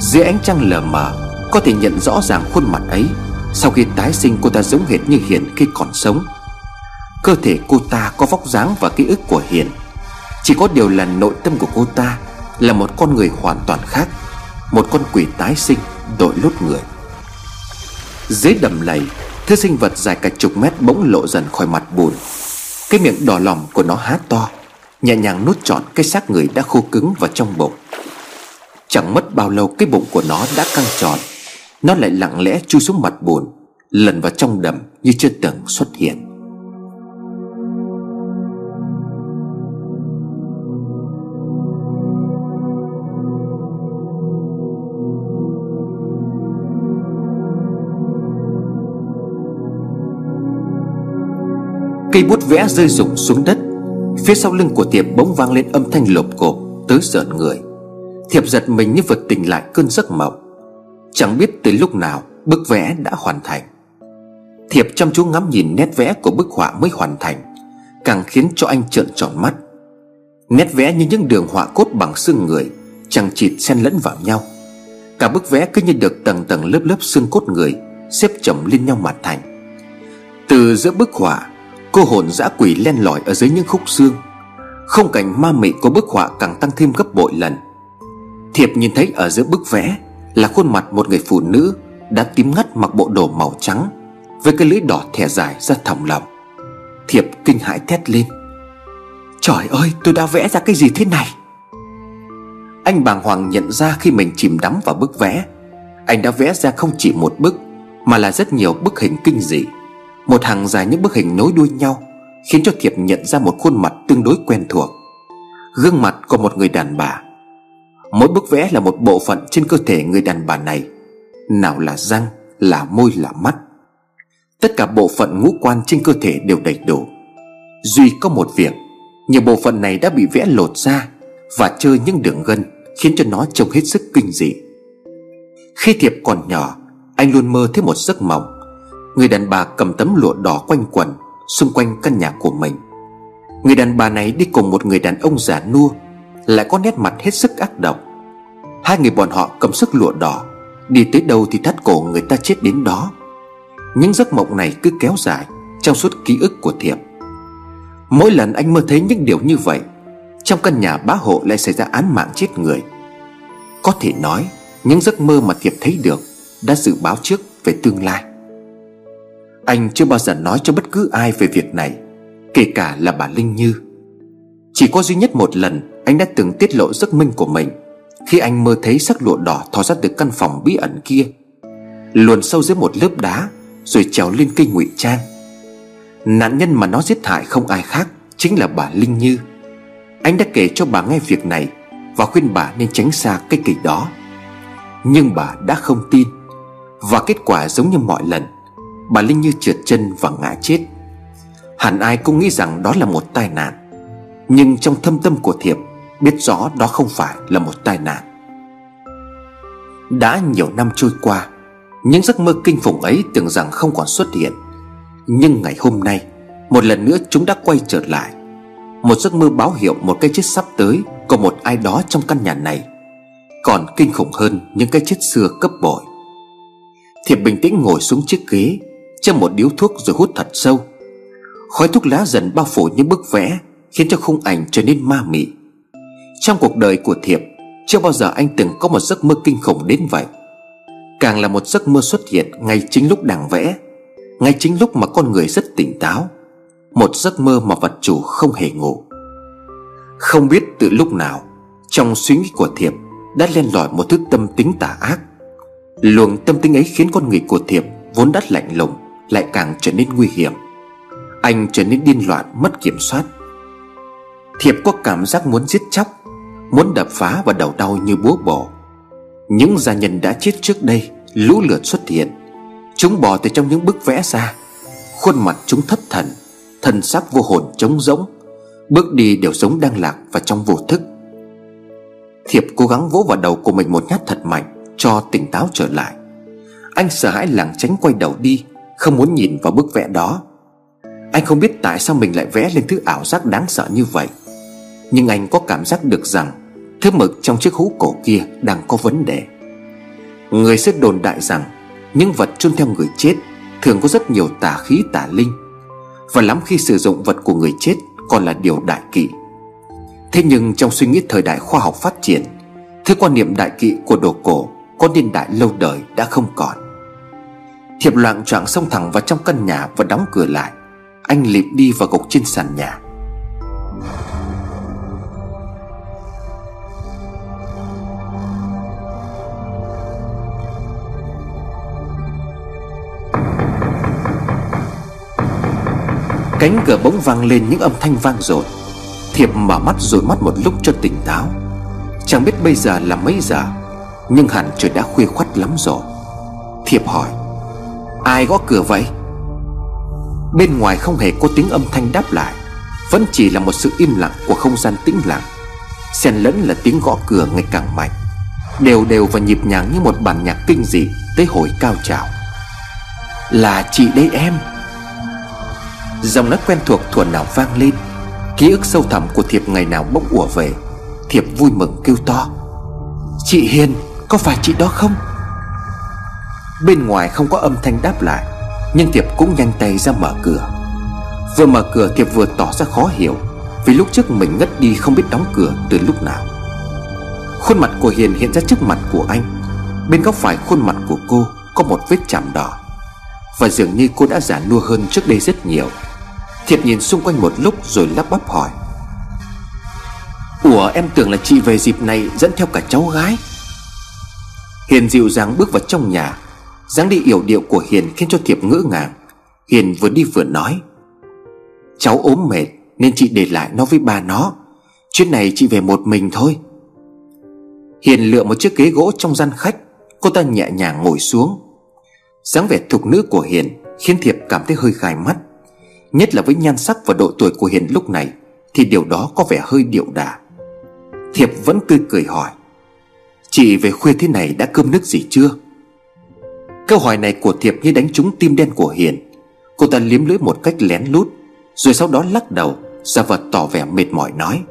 Dưới ánh trăng lờ mờ, Có thể nhận rõ ràng khuôn mặt ấy Sau khi tái sinh cô ta giống hệt như Hiền khi còn sống. Cơ thể cô ta có vóc dáng và ký ức của Hiền. Chỉ có điều là nội tâm của cô ta là một con người hoàn toàn khác, Một con quỷ tái sinh, đội lốt người. Dưới đầm lầy, Thứ sinh vật dài cả chục mét bỗng lộ dần khỏi mặt bùn. Cái miệng đỏ lòm của nó há to, Nhẹ nhàng nuốt trọn cái xác người đã khô cứng vào trong bụng. Chẳng mất bao lâu, cái bụng của nó đã căng tròn. Nó lại lặng lẽ chui xuống mặt bùn Lần vào trong đầm như chưa từng xuất hiện. Cây bút vẽ rơi rụng xuống đất. Phía sau lưng của Thiệp bỗng vang lên âm thanh lộp cộp, Tới sợn người. Thiệp giật mình như vật tỉnh lại cơn giấc mộng. Chẳng biết từ lúc nào, Bức vẽ đã hoàn thành. Thiệp chăm chú ngắm nhìn nét vẽ của bức họa mới hoàn thành, Càng khiến cho anh trợn tròn mắt. Nét vẽ như những đường họa cốt bằng xương người Chẳng chịt xen lẫn vào nhau. Cả bức vẽ cứ như được tầng tầng lớp lớp xương cốt người Xếp chồng lên nhau mà thành. Từ giữa bức họa Cô hồn dã quỷ len lỏi ở dưới những khúc xương. Không cảnh ma mị của bức họa càng tăng thêm gấp bội lần. Thiệp nhìn thấy ở giữa bức vẽ Là khuôn mặt một người phụ nữ Đã tím ngắt mặc bộ đồ màu trắng, Với cái lưỡi đỏ thẻ dài ra thòng lòng. Thiệp kinh hãi thét lên. Trời ơi, tôi đã vẽ ra cái gì thế này? Anh bàng hoàng nhận ra khi mình chìm đắm vào bức vẽ. Anh đã vẽ ra không chỉ một bức, Mà là rất nhiều bức hình kinh dị một hàng dài những bức hình nối đuôi nhau Khiến cho Thiệp nhận ra một khuôn mặt tương đối quen thuộc. Gương mặt của một người đàn bà. Mỗi bức vẽ là một bộ phận trên cơ thể người đàn bà này. Nào là răng, là môi, là mắt. Tất cả bộ phận ngũ quan trên cơ thể đều đầy đủ. Duy có một việc Nhiều bộ phận này đã bị vẽ lột ra Và chơi những đường gân Khiến cho nó trông hết sức kinh dị. Khi Thiệp còn nhỏ Anh luôn mơ thấy một giấc mộng. Người đàn bà cầm tấm lụa đỏ quanh quần, Xung quanh căn nhà của mình. Người đàn bà này đi cùng một người đàn ông già nua, Lại có nét mặt hết sức ác độc. Hai người bọn họ cầm sức lụa đỏ, Đi tới đâu thì thắt cổ người ta chết đến đó. Những giấc mộng này cứ kéo dài Trong suốt ký ức của Thiệp. Mỗi lần anh mơ thấy những điều như vậy, Trong căn nhà bá hộ lại xảy ra án mạng chết người. Có thể nói, Những giấc mơ mà Thiệp thấy được Đã dự báo trước về tương lai anh chưa bao giờ nói cho bất cứ ai về việc này, Kể cả là bà Linh Như. Chỉ có duy nhất một lần, Anh đã từng tiết lộ giấc minh của mình, Khi anh mơ thấy sắc lụa đỏ thò ra từ căn phòng bí ẩn kia, Luồn sâu dưới một lớp đá, Rồi trèo lên cây ngụy trang. Nạn nhân mà nó giết hại không ai khác Chính là bà Linh Như. Anh đã kể cho bà nghe việc này Và khuyên bà nên tránh xa cái kỳ đó. Nhưng bà đã không tin, Và kết quả giống như mọi lần Bà Linh như trượt chân và ngã chết. Hẳn ai cũng nghĩ rằng đó là một tai nạn. Nhưng trong thâm tâm của Thiệp, Biết rõ đó không phải là một tai nạn. Đã nhiều năm trôi qua, Những giấc mơ kinh khủng ấy tưởng rằng không còn xuất hiện. Nhưng ngày hôm nay, Một lần nữa chúng đã quay trở lại. Một giấc mơ báo hiệu một cái chết sắp tới Của một ai đó trong căn nhà này. Còn kinh khủng hơn những cái chết xưa cấp bội. Thiệp bình tĩnh ngồi xuống chiếc ghế Châm một điếu thuốc rồi hút thật sâu. Khói thuốc lá dần bao phủ những bức vẽ, Khiến cho khung ảnh trở nên ma mị. Trong cuộc đời của Thiệp, Chưa bao giờ anh từng có một giấc mơ kinh khủng đến vậy. Càng là một giấc mơ xuất hiện Ngay chính lúc đang vẽ, Ngay chính lúc mà con người rất tỉnh táo. Một giấc mơ mà vật chủ không hề ngủ. Không biết từ lúc nào, Trong suy nghĩ của Thiệp Đã len lỏi một thứ tâm tính tà ác. Luồng tâm tính ấy khiến con người của Thiệp Vốn đắt lạnh lùng lại càng trở nên nguy hiểm. Anh trở nên điên loạn, mất kiểm soát. Thiệp có cảm giác muốn giết chóc, Muốn đập phá và đầu đau như búa bổ Những gia nhân đã chết trước đây, Lũ lượt xuất hiện. Chúng bò từ trong những bức vẽ ra. Khuôn mặt chúng thất thần, Thân xác vô hồn trống rỗng. Bước đi đều giống đang lạc và trong vô thức. Thiệp cố gắng vỗ vào đầu của mình một nhát thật mạnh, Cho tỉnh táo trở lại. Anh sợ hãi lảng tránh quay đầu đi. Không muốn nhìn vào bức vẽ đó. Anh không biết tại sao mình lại vẽ lên thứ ảo giác đáng sợ như vậy. Nhưng anh có cảm giác được rằng, Thứ mực trong chiếc hũ cổ kia đang có vấn đề. Người sẽ đồn đại rằng, Những vật chôn theo người chết Thường có rất nhiều tà khí tà linh. Và lắm khi sử dụng vật của người chết Còn là điều đại kỵ. Thế nhưng trong suy nghĩ thời đại khoa học phát triển, Thứ quan niệm đại kỵ của đồ cổ Có niên đại lâu đời đã không còn. Thiệp loạn choạng xông thẳng vào trong căn nhà Và đóng cửa lại. Anh lịp đi và gục trên sàn nhà. Cánh cửa bỗng vang lên những âm thanh vang dội. Thiệp mở mắt rồi mắt một lúc cho tỉnh táo. Chẳng biết bây giờ là mấy giờ, Nhưng hẳn trời đã khuya khoắt lắm rồi. Thiệp hỏi. Ai gõ cửa vậy? Bên ngoài không hề có tiếng âm thanh đáp lại, Vẫn chỉ là một sự im lặng của không gian tĩnh lặng. Xen lẫn là tiếng gõ cửa ngày càng mạnh, Đều đều và nhịp nhàng như một bản nhạc kinh dị Tới hồi cao trào. Là chị đây em. Giọng nói quen thuộc thuở nào vang lên, Ký ức sâu thẳm của Thiệp ngày nào bỗng ùa về, Thiệp vui mừng kêu to. Chị Hiền, Có phải chị đó không? Bên ngoài không có âm thanh đáp lại, Nhưng Thiệp cũng nhanh tay ra mở cửa. Vừa mở cửa, Thiệp vừa tỏ ra khó hiểu, Vì lúc trước mình ngất đi không biết đóng cửa từ lúc nào. Khuôn mặt của Hiền hiện ra trước mặt của anh. Bên góc phải khuôn mặt của cô Có một vết chạm đỏ, Và dường như cô đã già nua hơn trước đây rất nhiều. Thiệp nhìn xung quanh một lúc rồi lắp bắp hỏi. Ủa, em tưởng là chị về dịp này dẫn theo cả cháu gái? Hiền dịu dàng bước vào trong nhà dáng đi yểu điệu của Hiền khiến cho Thiệp ngỡ ngàng. Hiền vừa đi vừa nói, Cháu ốm mệt nên chị để lại nó với ba nó. Chuyến này chị về một mình thôi. Hiền lựa một chiếc ghế gỗ trong gian khách, Cô ta nhẹ nhàng ngồi xuống. Dáng vẻ thục nữ của Hiền Khiến Thiệp cảm thấy hơi gai mắt. Nhất là với nhan sắc và độ tuổi của Hiền lúc này Thì điều đó có vẻ hơi điệu đà. Thiệp vẫn tươi cười hỏi, Chị về khuya thế này đã cơm nước gì chưa? Câu hỏi này của Thiệp như đánh trúng tim đen của Hiền. Cô ta liếm lưỡi một cách lén lút, Rồi sau đó lắc đầu Ra vật tỏ vẻ mệt mỏi nói.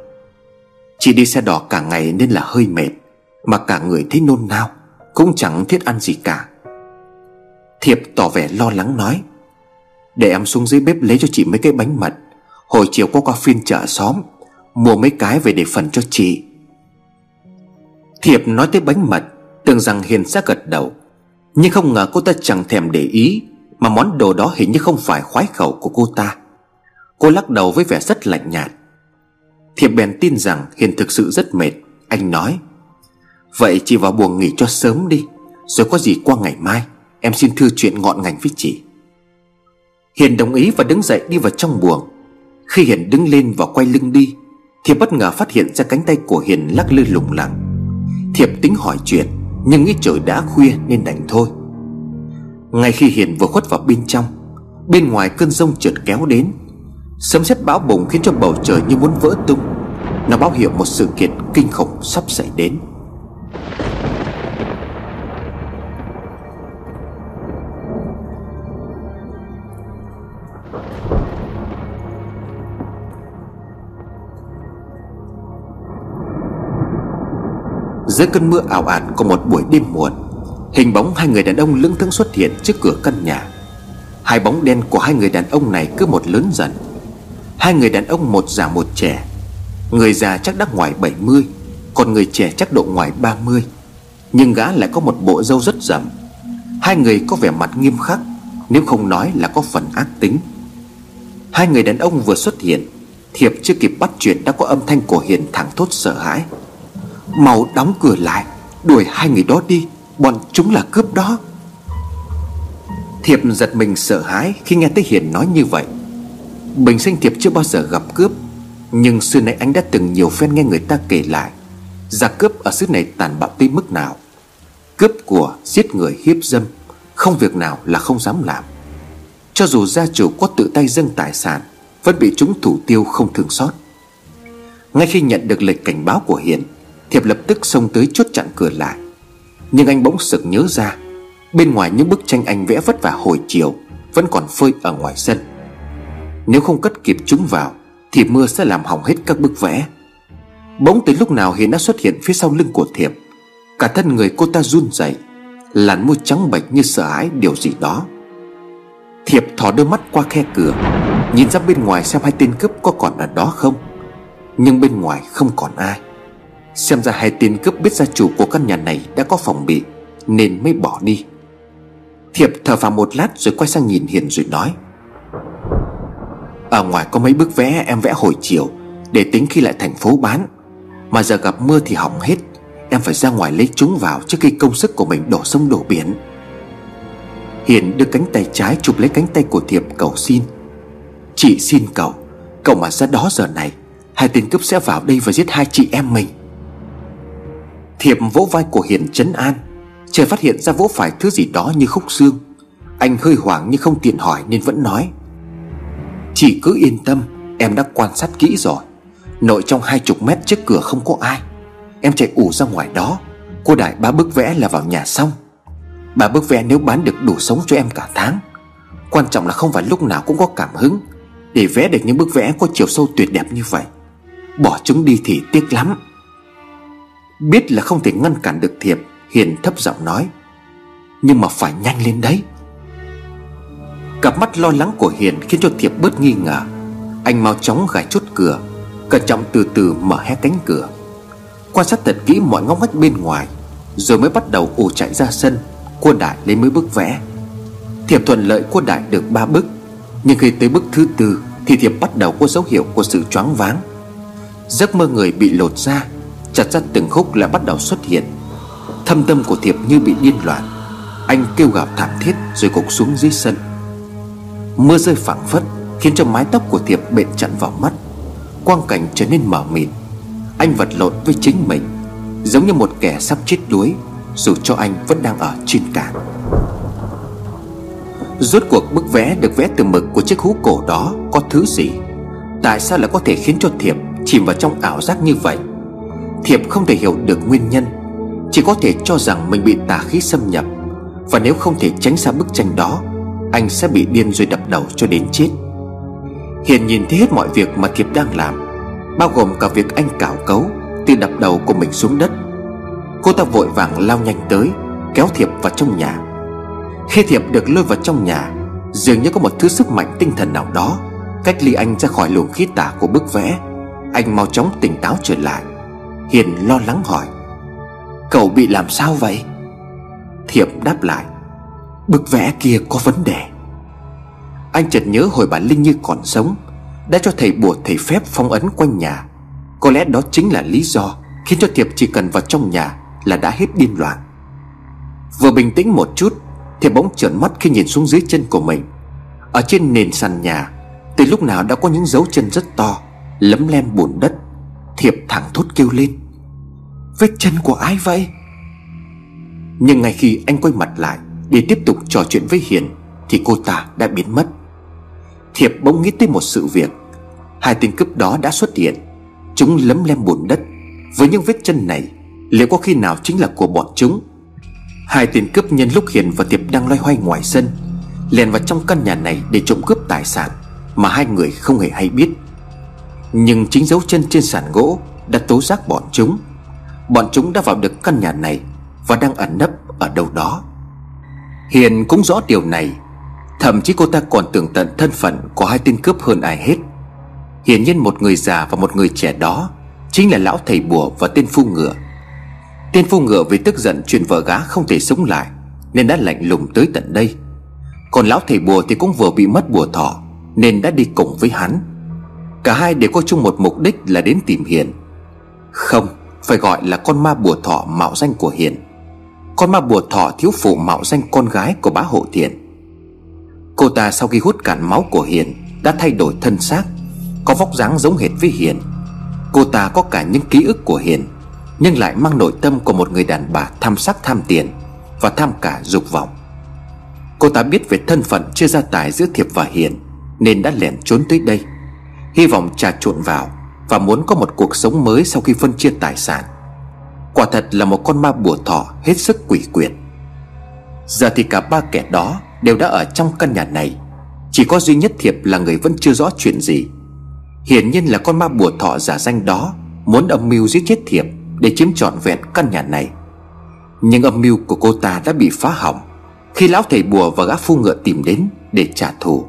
Chị đi xe đỏ cả ngày nên là hơi mệt, Mà cả người thấy nôn nao, Cũng chẳng thiết ăn gì cả. Thiệp tỏ vẻ lo lắng nói, để em xuống dưới bếp lấy cho chị mấy cái bánh mật, Hồi chiều có qua phiên chợ xóm, Mua mấy cái về để phần cho chị. Thiệp nói tới bánh mật, Tưởng rằng Hiền sẽ gật đầu nhưng không ngờ cô ta chẳng thèm để ý, Mà món đồ đó hình như không phải khoái khẩu của cô ta. Cô lắc đầu với vẻ rất lạnh nhạt. Thiệp bèn tin rằng Hiền thực sự rất mệt, Anh nói. Vậy chị vào buồng nghỉ cho sớm đi, Rồi có gì qua ngày mai, Em xin thư chuyện ngọn ngành với chị. Hiền đồng ý và đứng dậy đi vào trong buồng. Khi Hiền đứng lên và quay lưng đi Thiệp bất ngờ phát hiện ra cánh tay của Hiền lắc lư lủng lẳng. Thiệp tính hỏi chuyện. Nhưng nghĩ trời đã khuya nên đành thôi. Ngay khi Hiền vừa khuất vào bên trong, Bên ngoài cơn rông chợt kéo đến. Sấm sét bão bùng khiến cho bầu trời như muốn vỡ tung. Nó báo hiệu một sự kiện kinh khủng sắp xảy đến. Dưới cơn mưa ảo ạt của một buổi đêm muộn, Hình bóng hai người đàn ông lững thững xuất hiện trước cửa căn nhà. Hai bóng đen của hai người đàn ông này cứ một lớn dần. Hai người đàn ông một già một trẻ, Người già chắc đã ngoài 70 Còn người trẻ chắc độ ngoài 30 Nhưng gã lại có một bộ râu rất rậm. Hai người có vẻ mặt nghiêm khắc, Nếu không nói là có phần ác tính. Hai người đàn ông vừa xuất hiện, Thiệp chưa kịp bắt chuyện đã có âm thanh của Hiền thẳng thốt sợ hãi. Mau đóng cửa lại Đuổi hai người đó đi Bọn chúng là cướp đó. Thiệp giật mình sợ hãi Khi nghe thấy Hiền nói như vậy. Bình sinh Thiệp chưa bao giờ gặp cướp Nhưng xưa nay anh đã từng nhiều phen nghe người ta kể lại Gia cướp ở xứ này tàn bạo tới mức nào. Cướp của, giết người, hiếp dâm Không việc nào là không dám làm. Cho dù gia chủ có tự tay dâng tài sản Vẫn bị chúng thủ tiêu không thương xót. Ngay khi nhận được lệnh cảnh báo của Hiền Thiệp lập tức xông tới chốt chặn cửa lại. Nhưng anh bỗng sực nhớ ra, Bên ngoài những bức tranh anh vẽ vất vả hồi chiều Vẫn còn phơi ở ngoài sân. Nếu không cất kịp chúng vào, Thì mưa sẽ làm hỏng hết các bức vẽ. Bỗng từ lúc nào Hiền đã xuất hiện phía sau lưng của Thiệp, Cả thân người cô ta run rẩy, Làn môi trắng bệch như sợ hãi điều gì đó. Thiệp thò đôi mắt qua khe cửa, Nhìn ra bên ngoài xem hai tên cướp có còn ở đó không. Nhưng bên ngoài không còn ai. Xem ra hai tên cướp biết gia chủ của căn nhà này đã có phòng bị, Nên mới bỏ đi. Thiệp thở vào một lát rồi quay sang nhìn Hiền rồi nói, Ở ngoài có mấy bức vẽ em vẽ hồi chiều, Để tính khi lại thành phố bán. Mà giờ gặp mưa thì hỏng hết, Em phải ra ngoài lấy chúng vào Trước khi công sức của mình đổ sông đổ biển. Hiền đưa cánh tay trái chụp lấy cánh tay của Thiệp cầu xin. Chị xin cậu Cậu mà ra đó giờ này, Hai tên cướp sẽ vào đây và giết hai chị em mình. Thiệp vỗ vai của Hiền chấn an. Trời phát hiện ra vỗ phải thứ gì đó như khúc xương. Anh hơi hoảng nhưng không tiện hỏi nên vẫn nói. Chị cứ yên tâm, Em đã quan sát kỹ rồi. Nội trong hai chục mét trước cửa không có ai. Em chạy ủ ra ngoài đó. Cô đại ba bức vẽ là vào nhà xong. Ba bức vẽ nếu bán được đủ sống cho em cả tháng. Quan trọng là không phải lúc nào cũng có cảm hứng. Để vẽ được những bức vẽ có chiều sâu tuyệt đẹp như vậy. Bỏ chúng đi thì tiếc lắm. Biết là không thể ngăn cản được Thiệp, Hiền thấp giọng nói. Nhưng mà phải nhanh lên đấy. Cặp mắt lo lắng của Hiền khiến cho Thiệp bớt nghi ngờ. Anh mau chóng gài chốt cửa, Cẩn trọng từ từ mở hé cánh cửa. Quan sát thật kỹ mọi ngóc ngách bên ngoài, Rồi mới bắt đầu ù chạy ra sân. Quân đại lấy mấy bức vẽ. Thiệp thuận lợi quân đại được ba bức. Nhưng khi tới bức thứ tư, Thì Thiệp bắt đầu có dấu hiệu của sự choáng váng. Giấc mơ người bị lột ra Chặt ra từng khúc lại bắt đầu xuất hiện. Thâm tâm của Thiệp như bị điên loạn. Anh kêu gào thảm thiết rồi gục xuống dưới sân. Mưa rơi phảng phất, Khiến cho mái tóc của Thiệp bện chặn vào mắt. Quang cảnh trở nên mờ mịt. Anh vật lộn với chính mình, Giống như một kẻ sắp chết đuối, Dù cho anh vẫn đang ở trên cạn. Rốt cuộc bức vẽ được vẽ từ mực của chiếc hú cổ đó Có thứ gì? Tại sao lại có thể khiến cho Thiệp Chìm vào trong ảo giác như vậy? Thiệp không thể hiểu được nguyên nhân. Chỉ có thể cho rằng mình bị tà khí xâm nhập. Và nếu không thể tránh xa bức tranh đó, Anh sẽ bị điên rồi đập đầu cho đến chết. Hiền nhìn thấy hết mọi việc mà Thiệp đang làm, Bao gồm cả việc anh cào cấu, Tự đập đầu của mình xuống đất. Cô ta vội vàng lao nhanh tới, Kéo Thiệp vào trong nhà. Khi Thiệp được lôi vào trong nhà, Dường như có một thứ sức mạnh tinh thần nào đó Cách ly anh ra khỏi luồng khí tả của bức vẽ. Anh mau chóng tỉnh táo trở lại. Hiền lo lắng hỏi, Cậu bị làm sao vậy? Thiệp đáp lại, Bức vẽ kia có vấn đề. Anh chợt nhớ hồi bà Linh như còn sống, Đã cho thầy bùa thầy phép phong ấn quanh nhà. Có lẽ đó chính là lý do Khiến cho Thiệp chỉ cần vào trong nhà Là đã hết điên loạn. Vừa bình tĩnh một chút, Thiệp bỗng trợn mắt khi nhìn xuống dưới chân của mình. Ở trên nền sàn nhà, Từ lúc nào đã có những dấu chân rất to, Lấm lem bùn đất, Thiệp thẳng thốt kêu lên Vết chân của ai vậy? Nhưng ngay khi anh quay mặt lại Để tiếp tục trò chuyện với Hiền, Thì cô ta đã biến mất. Thiệp bỗng nghĩ tới một sự việc. Hai tên cướp đó đã xuất hiện. Chúng lấm lem bùn đất. Với những vết chân này, Liệu có khi nào chính là của bọn chúng? Hai tên cướp nhân lúc Hiền và Tiệp đang loay hoay ngoài sân, Lèn vào trong căn nhà này để trộm cướp tài sản Mà hai người không hề hay biết. Nhưng chính dấu chân trên sàn gỗ Đã tố giác bọn chúng. Bọn chúng đã vào được căn nhà này Và đang ẩn nấp ở đâu đó. Hiền cũng rõ điều này. Thậm chí cô ta còn tưởng tận thân phận Của hai tên cướp hơn ai hết. Hiển nhiên một người già và một người trẻ đó Chính là lão thầy bùa và tên phu ngựa. Tên phu ngựa vì tức giận chuyện vợ gã không thể sống lại Nên đã lạnh lùng tới tận đây. Còn lão thầy bùa thì cũng vừa bị mất bùa thọ Nên đã đi cùng với hắn. Cả hai đều có chung một mục đích là đến tìm Hiền. Không phải gọi là con ma bùa thọ mạo danh của Hiền. Con ma bùa thọ thiếu phụ mạo danh con gái của bá hộ thiện. Cô ta sau khi hút cạn máu của Hiền, Đã thay đổi thân xác, Có vóc dáng giống hệt với Hiền. Cô ta có cả những ký ức của Hiền, Nhưng lại mang nội tâm của một người đàn bà tham sắc tham tiền Và tham cả dục vọng. Cô ta biết về thân phận chưa gia tài giữa Thiệp và Hiền, Nên đã lẻn trốn tới đây, Hy vọng trà trộn vào. Và muốn có một cuộc sống mới sau khi phân chia tài sản. Quả thật là một con ma bùa thọ hết sức quỷ quyệt. Giờ thì cả ba kẻ đó đều đã ở trong căn nhà này. Chỉ có duy nhất Thiệp là người vẫn chưa rõ chuyện gì. Hiển nhiên là con ma bùa thọ giả danh đó Muốn âm mưu giết chết Thiệp Để chiếm trọn vẹn căn nhà này. Nhưng âm mưu của cô ta đã bị phá hỏng Khi lão thầy bùa và gã phu ngựa tìm đến Để trả thù.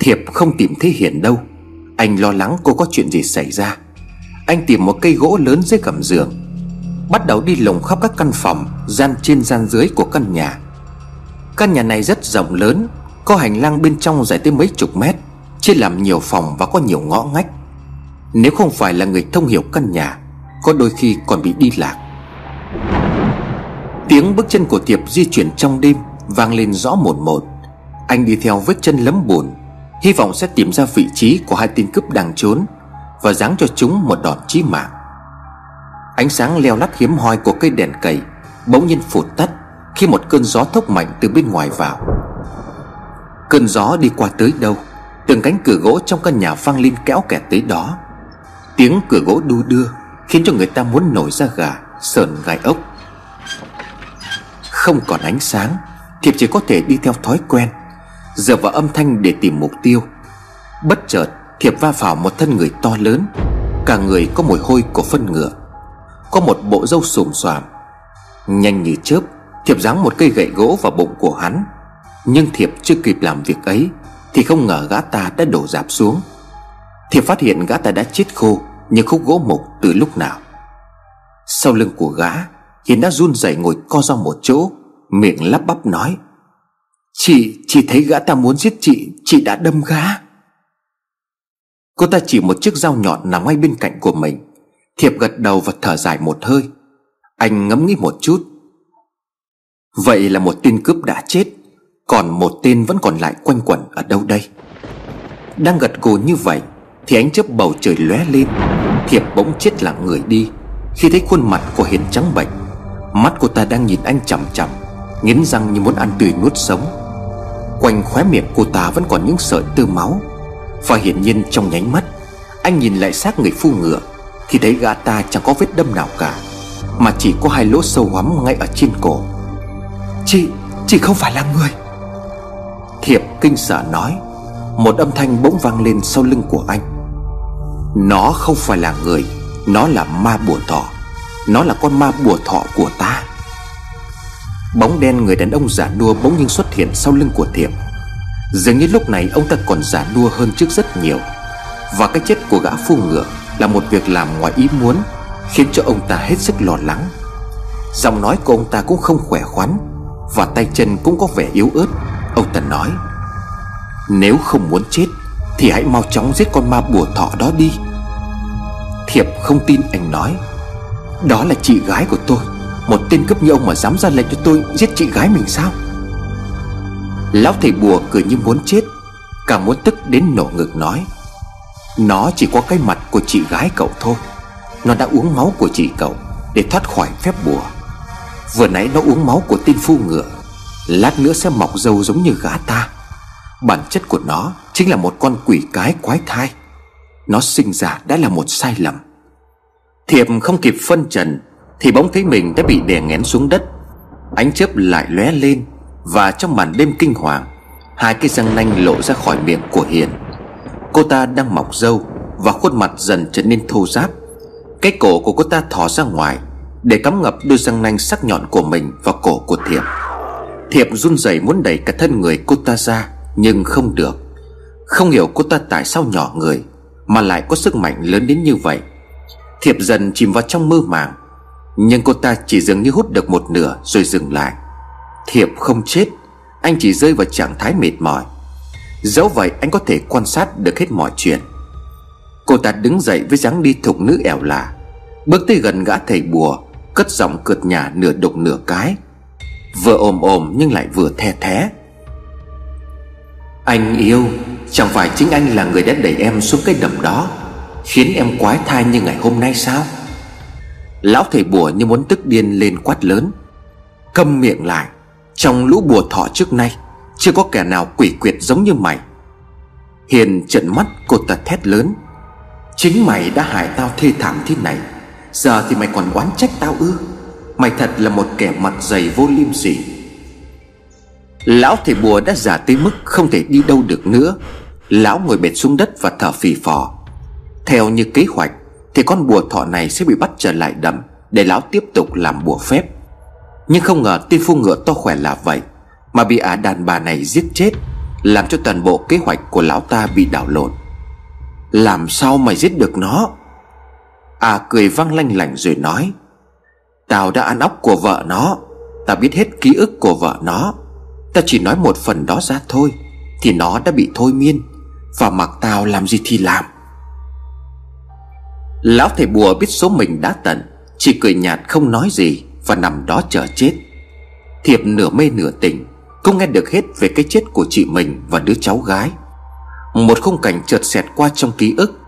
Thiệp không tìm thấy hiển đâu. Anh lo lắng cô có chuyện gì xảy ra. Anh tìm một cây gỗ lớn dưới gầm giường, Bắt đầu đi lùng khắp các căn phòng Gian trên gian dưới của căn nhà. Căn nhà này rất rộng lớn, Có hành lang bên trong dài tới mấy chục mét, Chia làm nhiều phòng và có nhiều ngõ ngách. Nếu không phải là người thông hiểu căn nhà, Có đôi khi còn bị đi lạc. Tiếng bước chân của Tiệp di chuyển trong đêm Vang lên rõ một một. Anh đi theo vết chân lấm bùn Hy vọng sẽ tìm ra vị trí của hai tên cướp đang trốn Và giáng cho chúng một đòn chí mạng. Ánh sáng leo lắt hiếm hoi của cây đèn cầy Bỗng nhiên phụt tắt Khi một cơn gió thốc mạnh từ bên ngoài vào. Cơn gió đi qua tới đâu? Từng cánh cửa gỗ trong căn nhà vang lên kéo kẹt tới đó. Tiếng cửa gỗ đu đưa Khiến cho người ta muốn nổi ra gà, Sờn gai ốc. Không còn ánh sáng, Thiệp chỉ có thể đi theo thói quen. Dựa vào âm thanh để tìm mục tiêu. Bất chợt, Thiệp va vào một thân người to lớn. Cả người có mùi hôi của phân ngựa. Có một bộ râu xùm xoàm. Nhanh như chớp, Thiệp giáng một cây gậy gỗ vào bụng của hắn. Nhưng Thiệp chưa kịp làm việc ấy, Thì không ngờ gã ta đã đổ dạp xuống. Thiệp phát hiện gã ta đã chết khô Như khúc gỗ mục từ lúc nào. Sau lưng của gã, Hiền đã run rẩy ngồi co ra một chỗ, Miệng lắp bắp nói. Chị, chị thấy gã ta muốn giết chị Chị đã đâm gã. Cô ta chỉ một chiếc dao nhọn nằm ngay bên cạnh của mình. Thiệp gật đầu và thở dài một hơi. Anh ngẫm nghĩ một chút. Vậy là một tên cướp đã chết Còn một tên vẫn còn lại quanh quẩn ở đâu đây? Đang gật gù như vậy Thì ánh chớp bầu trời lóe lên. Thiệp bỗng chết lặng người đi. Khi thấy khuôn mặt của Hiền trắng bệnh Mắt cô ta đang nhìn anh chằm chằm Nghiến răng như muốn ăn tươi nuốt sống. Quanh khóe miệng cô ta vẫn còn những sợi tơ máu. Và hiển nhiên trong nháy mắt Anh nhìn lại xác người phu ngựa thì thấy gã ta chẳng có vết đâm nào cả Mà chỉ có hai lỗ sâu hoắm ngay ở trên cổ. Chị, chị không phải là người. Thiệp kinh sợ nói Một âm thanh bỗng vang lên sau lưng của anh. Nó không phải là người Nó là ma bùa thọ Nó là con ma bùa thọ của ta. Bóng đen người đàn ông giả nua bỗng nhiên xuất hiện sau lưng của Thiệp. Dường như lúc này ông ta còn giả nua hơn trước rất nhiều. Và cái chết của gã phu ngựa là một việc làm ngoài ý muốn, Khiến cho ông ta hết sức lo lắng. Giọng nói của ông ta cũng không khỏe khoắn, Và tay chân cũng có vẻ yếu ớt. Ông ta nói, Nếu không muốn chết, Thì hãy mau chóng giết con ma bùa thọ đó đi. Thiệp không tin anh nói, Đó là chị gái của tôi. Một tên cướp như ông mà dám ra lệnh cho tôi Giết chị gái mình sao? Lão thầy bùa cười như muốn chết, Càng muốn tức đến nổ ngực nói, nó chỉ có cái mặt của chị gái cậu thôi. Nó đã uống máu của chị cậu Để thoát khỏi phép bùa. Vừa nãy nó uống máu của tên phu ngựa, Lát nữa sẽ mọc dâu giống như gã ta. Bản chất của nó Chính là một con quỷ cái quái thai. Nó sinh ra đã là một sai lầm. Thiệp không kịp phân trần thì bỗng thấy mình đã bị đè ngén xuống đất. Ánh chớp lại lóe lên, Và trong màn đêm kinh hoàng, Hai cái răng nanh lộ ra khỏi miệng của Hiền. Cô ta đang mọc râu, Và khuôn mặt dần trở nên thô ráp. Cái cổ của cô ta thò ra ngoài, Để cắm ngập đôi răng nanh sắc nhọn của mình vào cổ của Thiệp. Thiệp run rẩy muốn đẩy cả thân người cô ta ra, Nhưng không được. Không hiểu cô ta tại sao nhỏ người, Mà lại có sức mạnh lớn đến như vậy. Thiệp dần chìm vào trong mơ màng. Nhưng cô ta chỉ dường như hút được một nửa rồi dừng lại. Thiệp không chết, Anh chỉ rơi vào trạng thái mệt mỏi. Dẫu vậy, anh có thể quan sát được hết mọi chuyện. Cô ta đứng dậy với dáng đi thục nữ ẻo lả Bước tới gần gã thầy bùa, Cất giọng cợt nhà nửa đục nửa cái. Vừa ồm ồm nhưng lại vừa the thé. Anh yêu, Chẳng phải chính anh là người đã đẩy em xuống cái đầm đó, Khiến em quái thai như ngày hôm nay sao? Lão thầy bùa như muốn tức điên lên quát lớn. Câm miệng lại, Trong lũ bùa thọ trước nay, Chưa có kẻ nào quỷ quyệt giống như mày. Hiền trợn mắt, cô ta thét lớn. Chính mày đã hại tao thê thảm thế này, Giờ thì mày còn oán trách tao ư? Mày thật là một kẻ mặt dày vô liêm sỉ. Lão thầy bùa đã giả tới mức không thể đi đâu được nữa. Lão ngồi bệt xuống đất và thở phì phò. Theo như kế hoạch thì con bùa thọ này sẽ bị bắt trở lại đầm Để lão tiếp tục làm bùa phép. Nhưng không ngờ tên phu ngựa to khỏe là vậy, Mà bị ả đàn bà này giết chết, Làm cho toàn bộ kế hoạch của lão ta bị đảo lộn. Làm sao mày giết được nó? À cười vang lanh lảnh rồi nói, Tao đã ăn óc của vợ nó Tao biết hết ký ức của vợ nó. Tao chỉ nói một phần đó ra thôi, Thì nó đã bị thôi miên, Và mặc tao làm gì thì làm. Lão thầy bùa biết số mình đã tận, Chỉ cười nhạt không nói gì Và nằm đó chờ chết. Thiệp nửa mê nửa tỉnh Cũng nghe được hết về cái chết của chị mình Và đứa cháu gái. Một khung cảnh chợt xẹt qua trong ký ức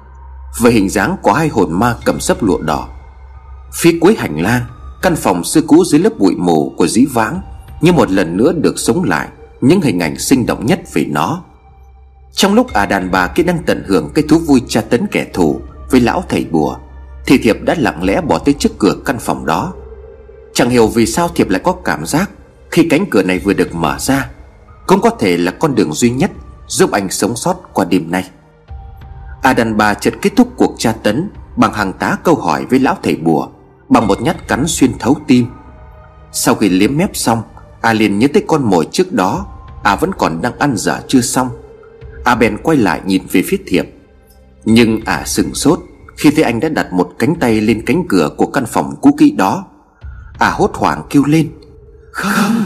Về hình dáng của hai hồn ma cầm sấp lụa đỏ. Phía cuối hành lang, Căn phòng xưa cũ dưới lớp bụi mù của dĩ vãng, Như một lần nữa được sống lại Những hình ảnh sinh động nhất về nó. Trong lúc à đàn bà kia đang tận hưởng Cái thú vui tra tấn kẻ thù với lão thầy bùa, Thì Thiệp đã lặng lẽ bỏ tới trước cửa căn phòng đó. Chẳng hiểu vì sao Thiệp lại có cảm giác Khi cánh cửa này vừa được mở ra, Cũng có thể là con đường duy nhất Giúp anh sống sót qua đêm nay. Adan ba chợt kết thúc cuộc tra tấn Bằng hàng tá câu hỏi với lão thầy bùa Bằng một nhát cắn xuyên thấu tim. Sau khi liếm mép xong, A liền nhớ tới con mồi trước đó, A vẫn còn đang ăn dở chưa xong. A bèn quay lại nhìn về phía thiệp. Nhưng A sừng sốt Khi thấy anh đã đặt một cánh tay lên cánh cửa Của căn phòng cũ kỹ đó A hốt hoảng kêu lên. Không.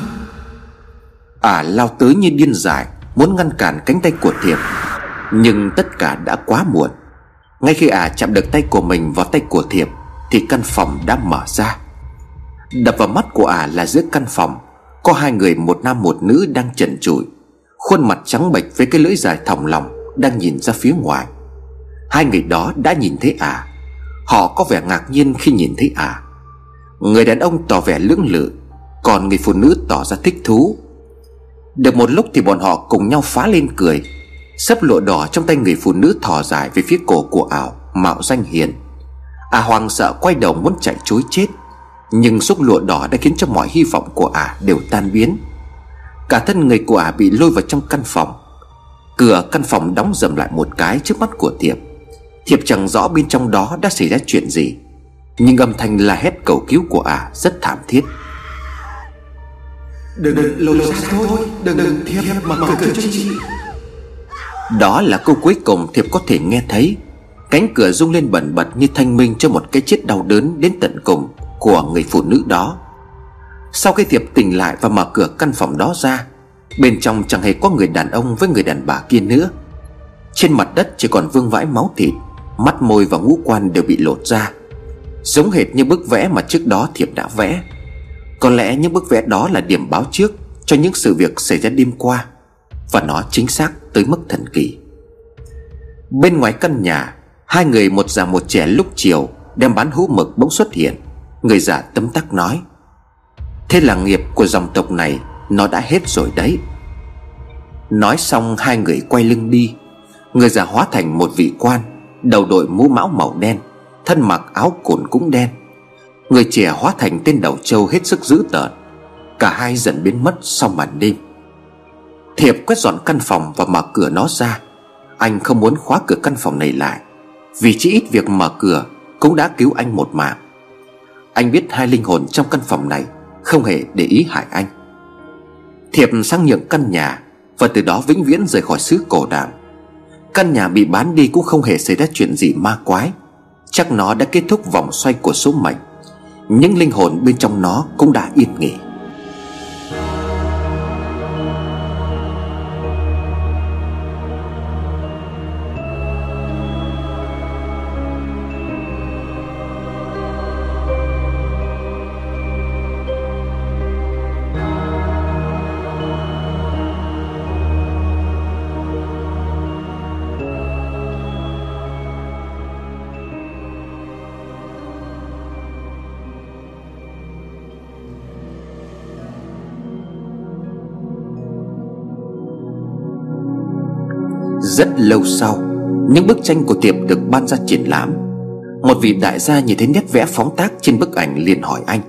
A lao tới như điên dại Muốn ngăn cản cánh tay của thiệp. Nhưng tất cả đã quá muộn. Ngay khi ả chạm được tay của mình vào tay của thiệp thì căn phòng đã mở ra. Đập vào mắt của ả à là giữa căn phòng Có hai người một nam một nữ đang trần trụi. Khuôn mặt trắng bệch với cái lưỡi dài thòng lòng Đang nhìn ra phía ngoài Hai người đó đã nhìn thấy ả à. Họ có vẻ ngạc nhiên khi nhìn thấy ả à. Người đàn ông tỏ vẻ lưỡng lự, Còn người phụ nữ tỏ ra thích thú. Được một lúc thì bọn họ cùng nhau phá lên cười, Sấp lụa đỏ trong tay người phụ nữ thò dài về phía cổ của ảo, Mạo danh hiền. Ả à hoàng sợ quay đầu muốn chạy chối chết, Nhưng xúc lụa đỏ đã khiến cho mọi hy vọng của Ả à đều tan biến. Cả thân người của Ả à bị lôi vào trong căn phòng. Cửa căn phòng đóng dầm lại một cái trước mắt của tiệp Thiệp chẳng rõ bên trong đó đã xảy ra chuyện gì Nhưng âm thanh la hét cầu cứu của Ả rất thảm thiết. Đừng lôi ra thôi. Đừng đừng Thiệp mở cửa cho chị. Đó là câu cuối cùng Thiệp có thể nghe thấy. Cánh cửa rung lên bẩn bật như thanh minh cho một cái chết đau đớn đến tận cùng Của người phụ nữ đó. Sau khi Thiệp tỉnh lại và mở cửa căn phòng đó ra Bên trong chẳng hề có người đàn ông với người đàn bà kia nữa. Trên mặt đất chỉ còn vương vãi máu thịt Mắt môi và ngũ quan đều bị lột ra. Giống hệt như bức vẽ mà trước đó Thiệp đã vẽ. Có lẽ những bức vẽ đó là điểm báo trước Cho những sự việc xảy ra đêm qua, Và nó chính xác tới mức thần kỳ. Bên ngoài căn nhà, Hai người một già một trẻ lúc chiều Đem bán hũ mực bỗng xuất hiện. Người già tấm tắc nói, Thế là nghiệp của dòng tộc này, Nó đã hết rồi đấy. Nói xong, hai người quay lưng đi. Người già hóa thành một vị quan Đầu đội mũ mão màu đen, Thân mặc áo cồn cũng đen. Người trẻ hóa thành tên đầu trâu hết sức dữ tợn. Cả hai dần biến mất sau màn đêm. Thiệp quét dọn căn phòng và mở cửa nó ra. Anh không muốn khóa cửa căn phòng này lại, vì chỉ ít việc mở cửa Cũng đã cứu anh một mạng. Anh biết hai linh hồn trong căn phòng này Không hề để ý hại anh. Thiệp sang nhượng căn nhà Và từ đó vĩnh viễn rời khỏi xứ cổ đảng. Căn nhà bị bán đi cũng không hề xảy ra chuyện gì ma quái. Chắc nó đã kết thúc vòng xoay của số mệnh. Những linh hồn bên trong nó cũng đã yên nghỉ. Rất lâu sau, Những bức tranh của Tiệp được ban ra triển lãm. Một vị đại gia nhìn thấy nét vẽ phóng tác trên bức ảnh liền hỏi anh,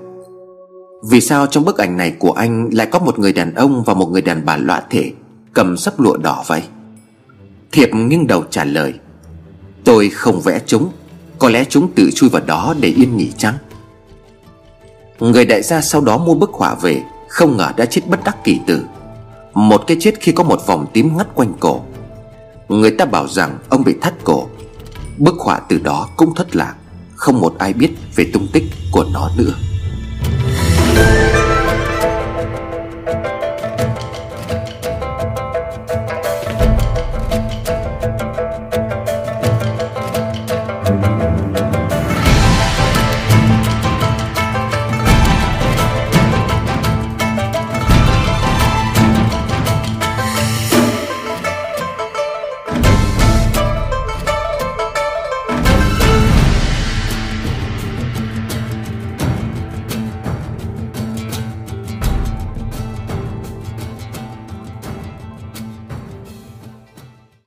Vì sao trong bức ảnh này của anh lại có một người đàn ông và một người đàn bà lõa thể, Cầm sắp lụa đỏ vậy? Thiệp nghiêng đầu trả lời, Tôi không vẽ chúng, Có lẽ chúng tự chui vào đó để yên nghỉ chăng? Người đại gia sau đó mua bức họa về, Không ngờ đã chết bất đắc kỳ tử. Một cái chết khi có một vòng tím ngắt quanh cổ. Người ta bảo rằng ông bị thắt cổ. Bức họa từ đó cũng thất lạc. Không một ai biết về tung tích của nó nữa.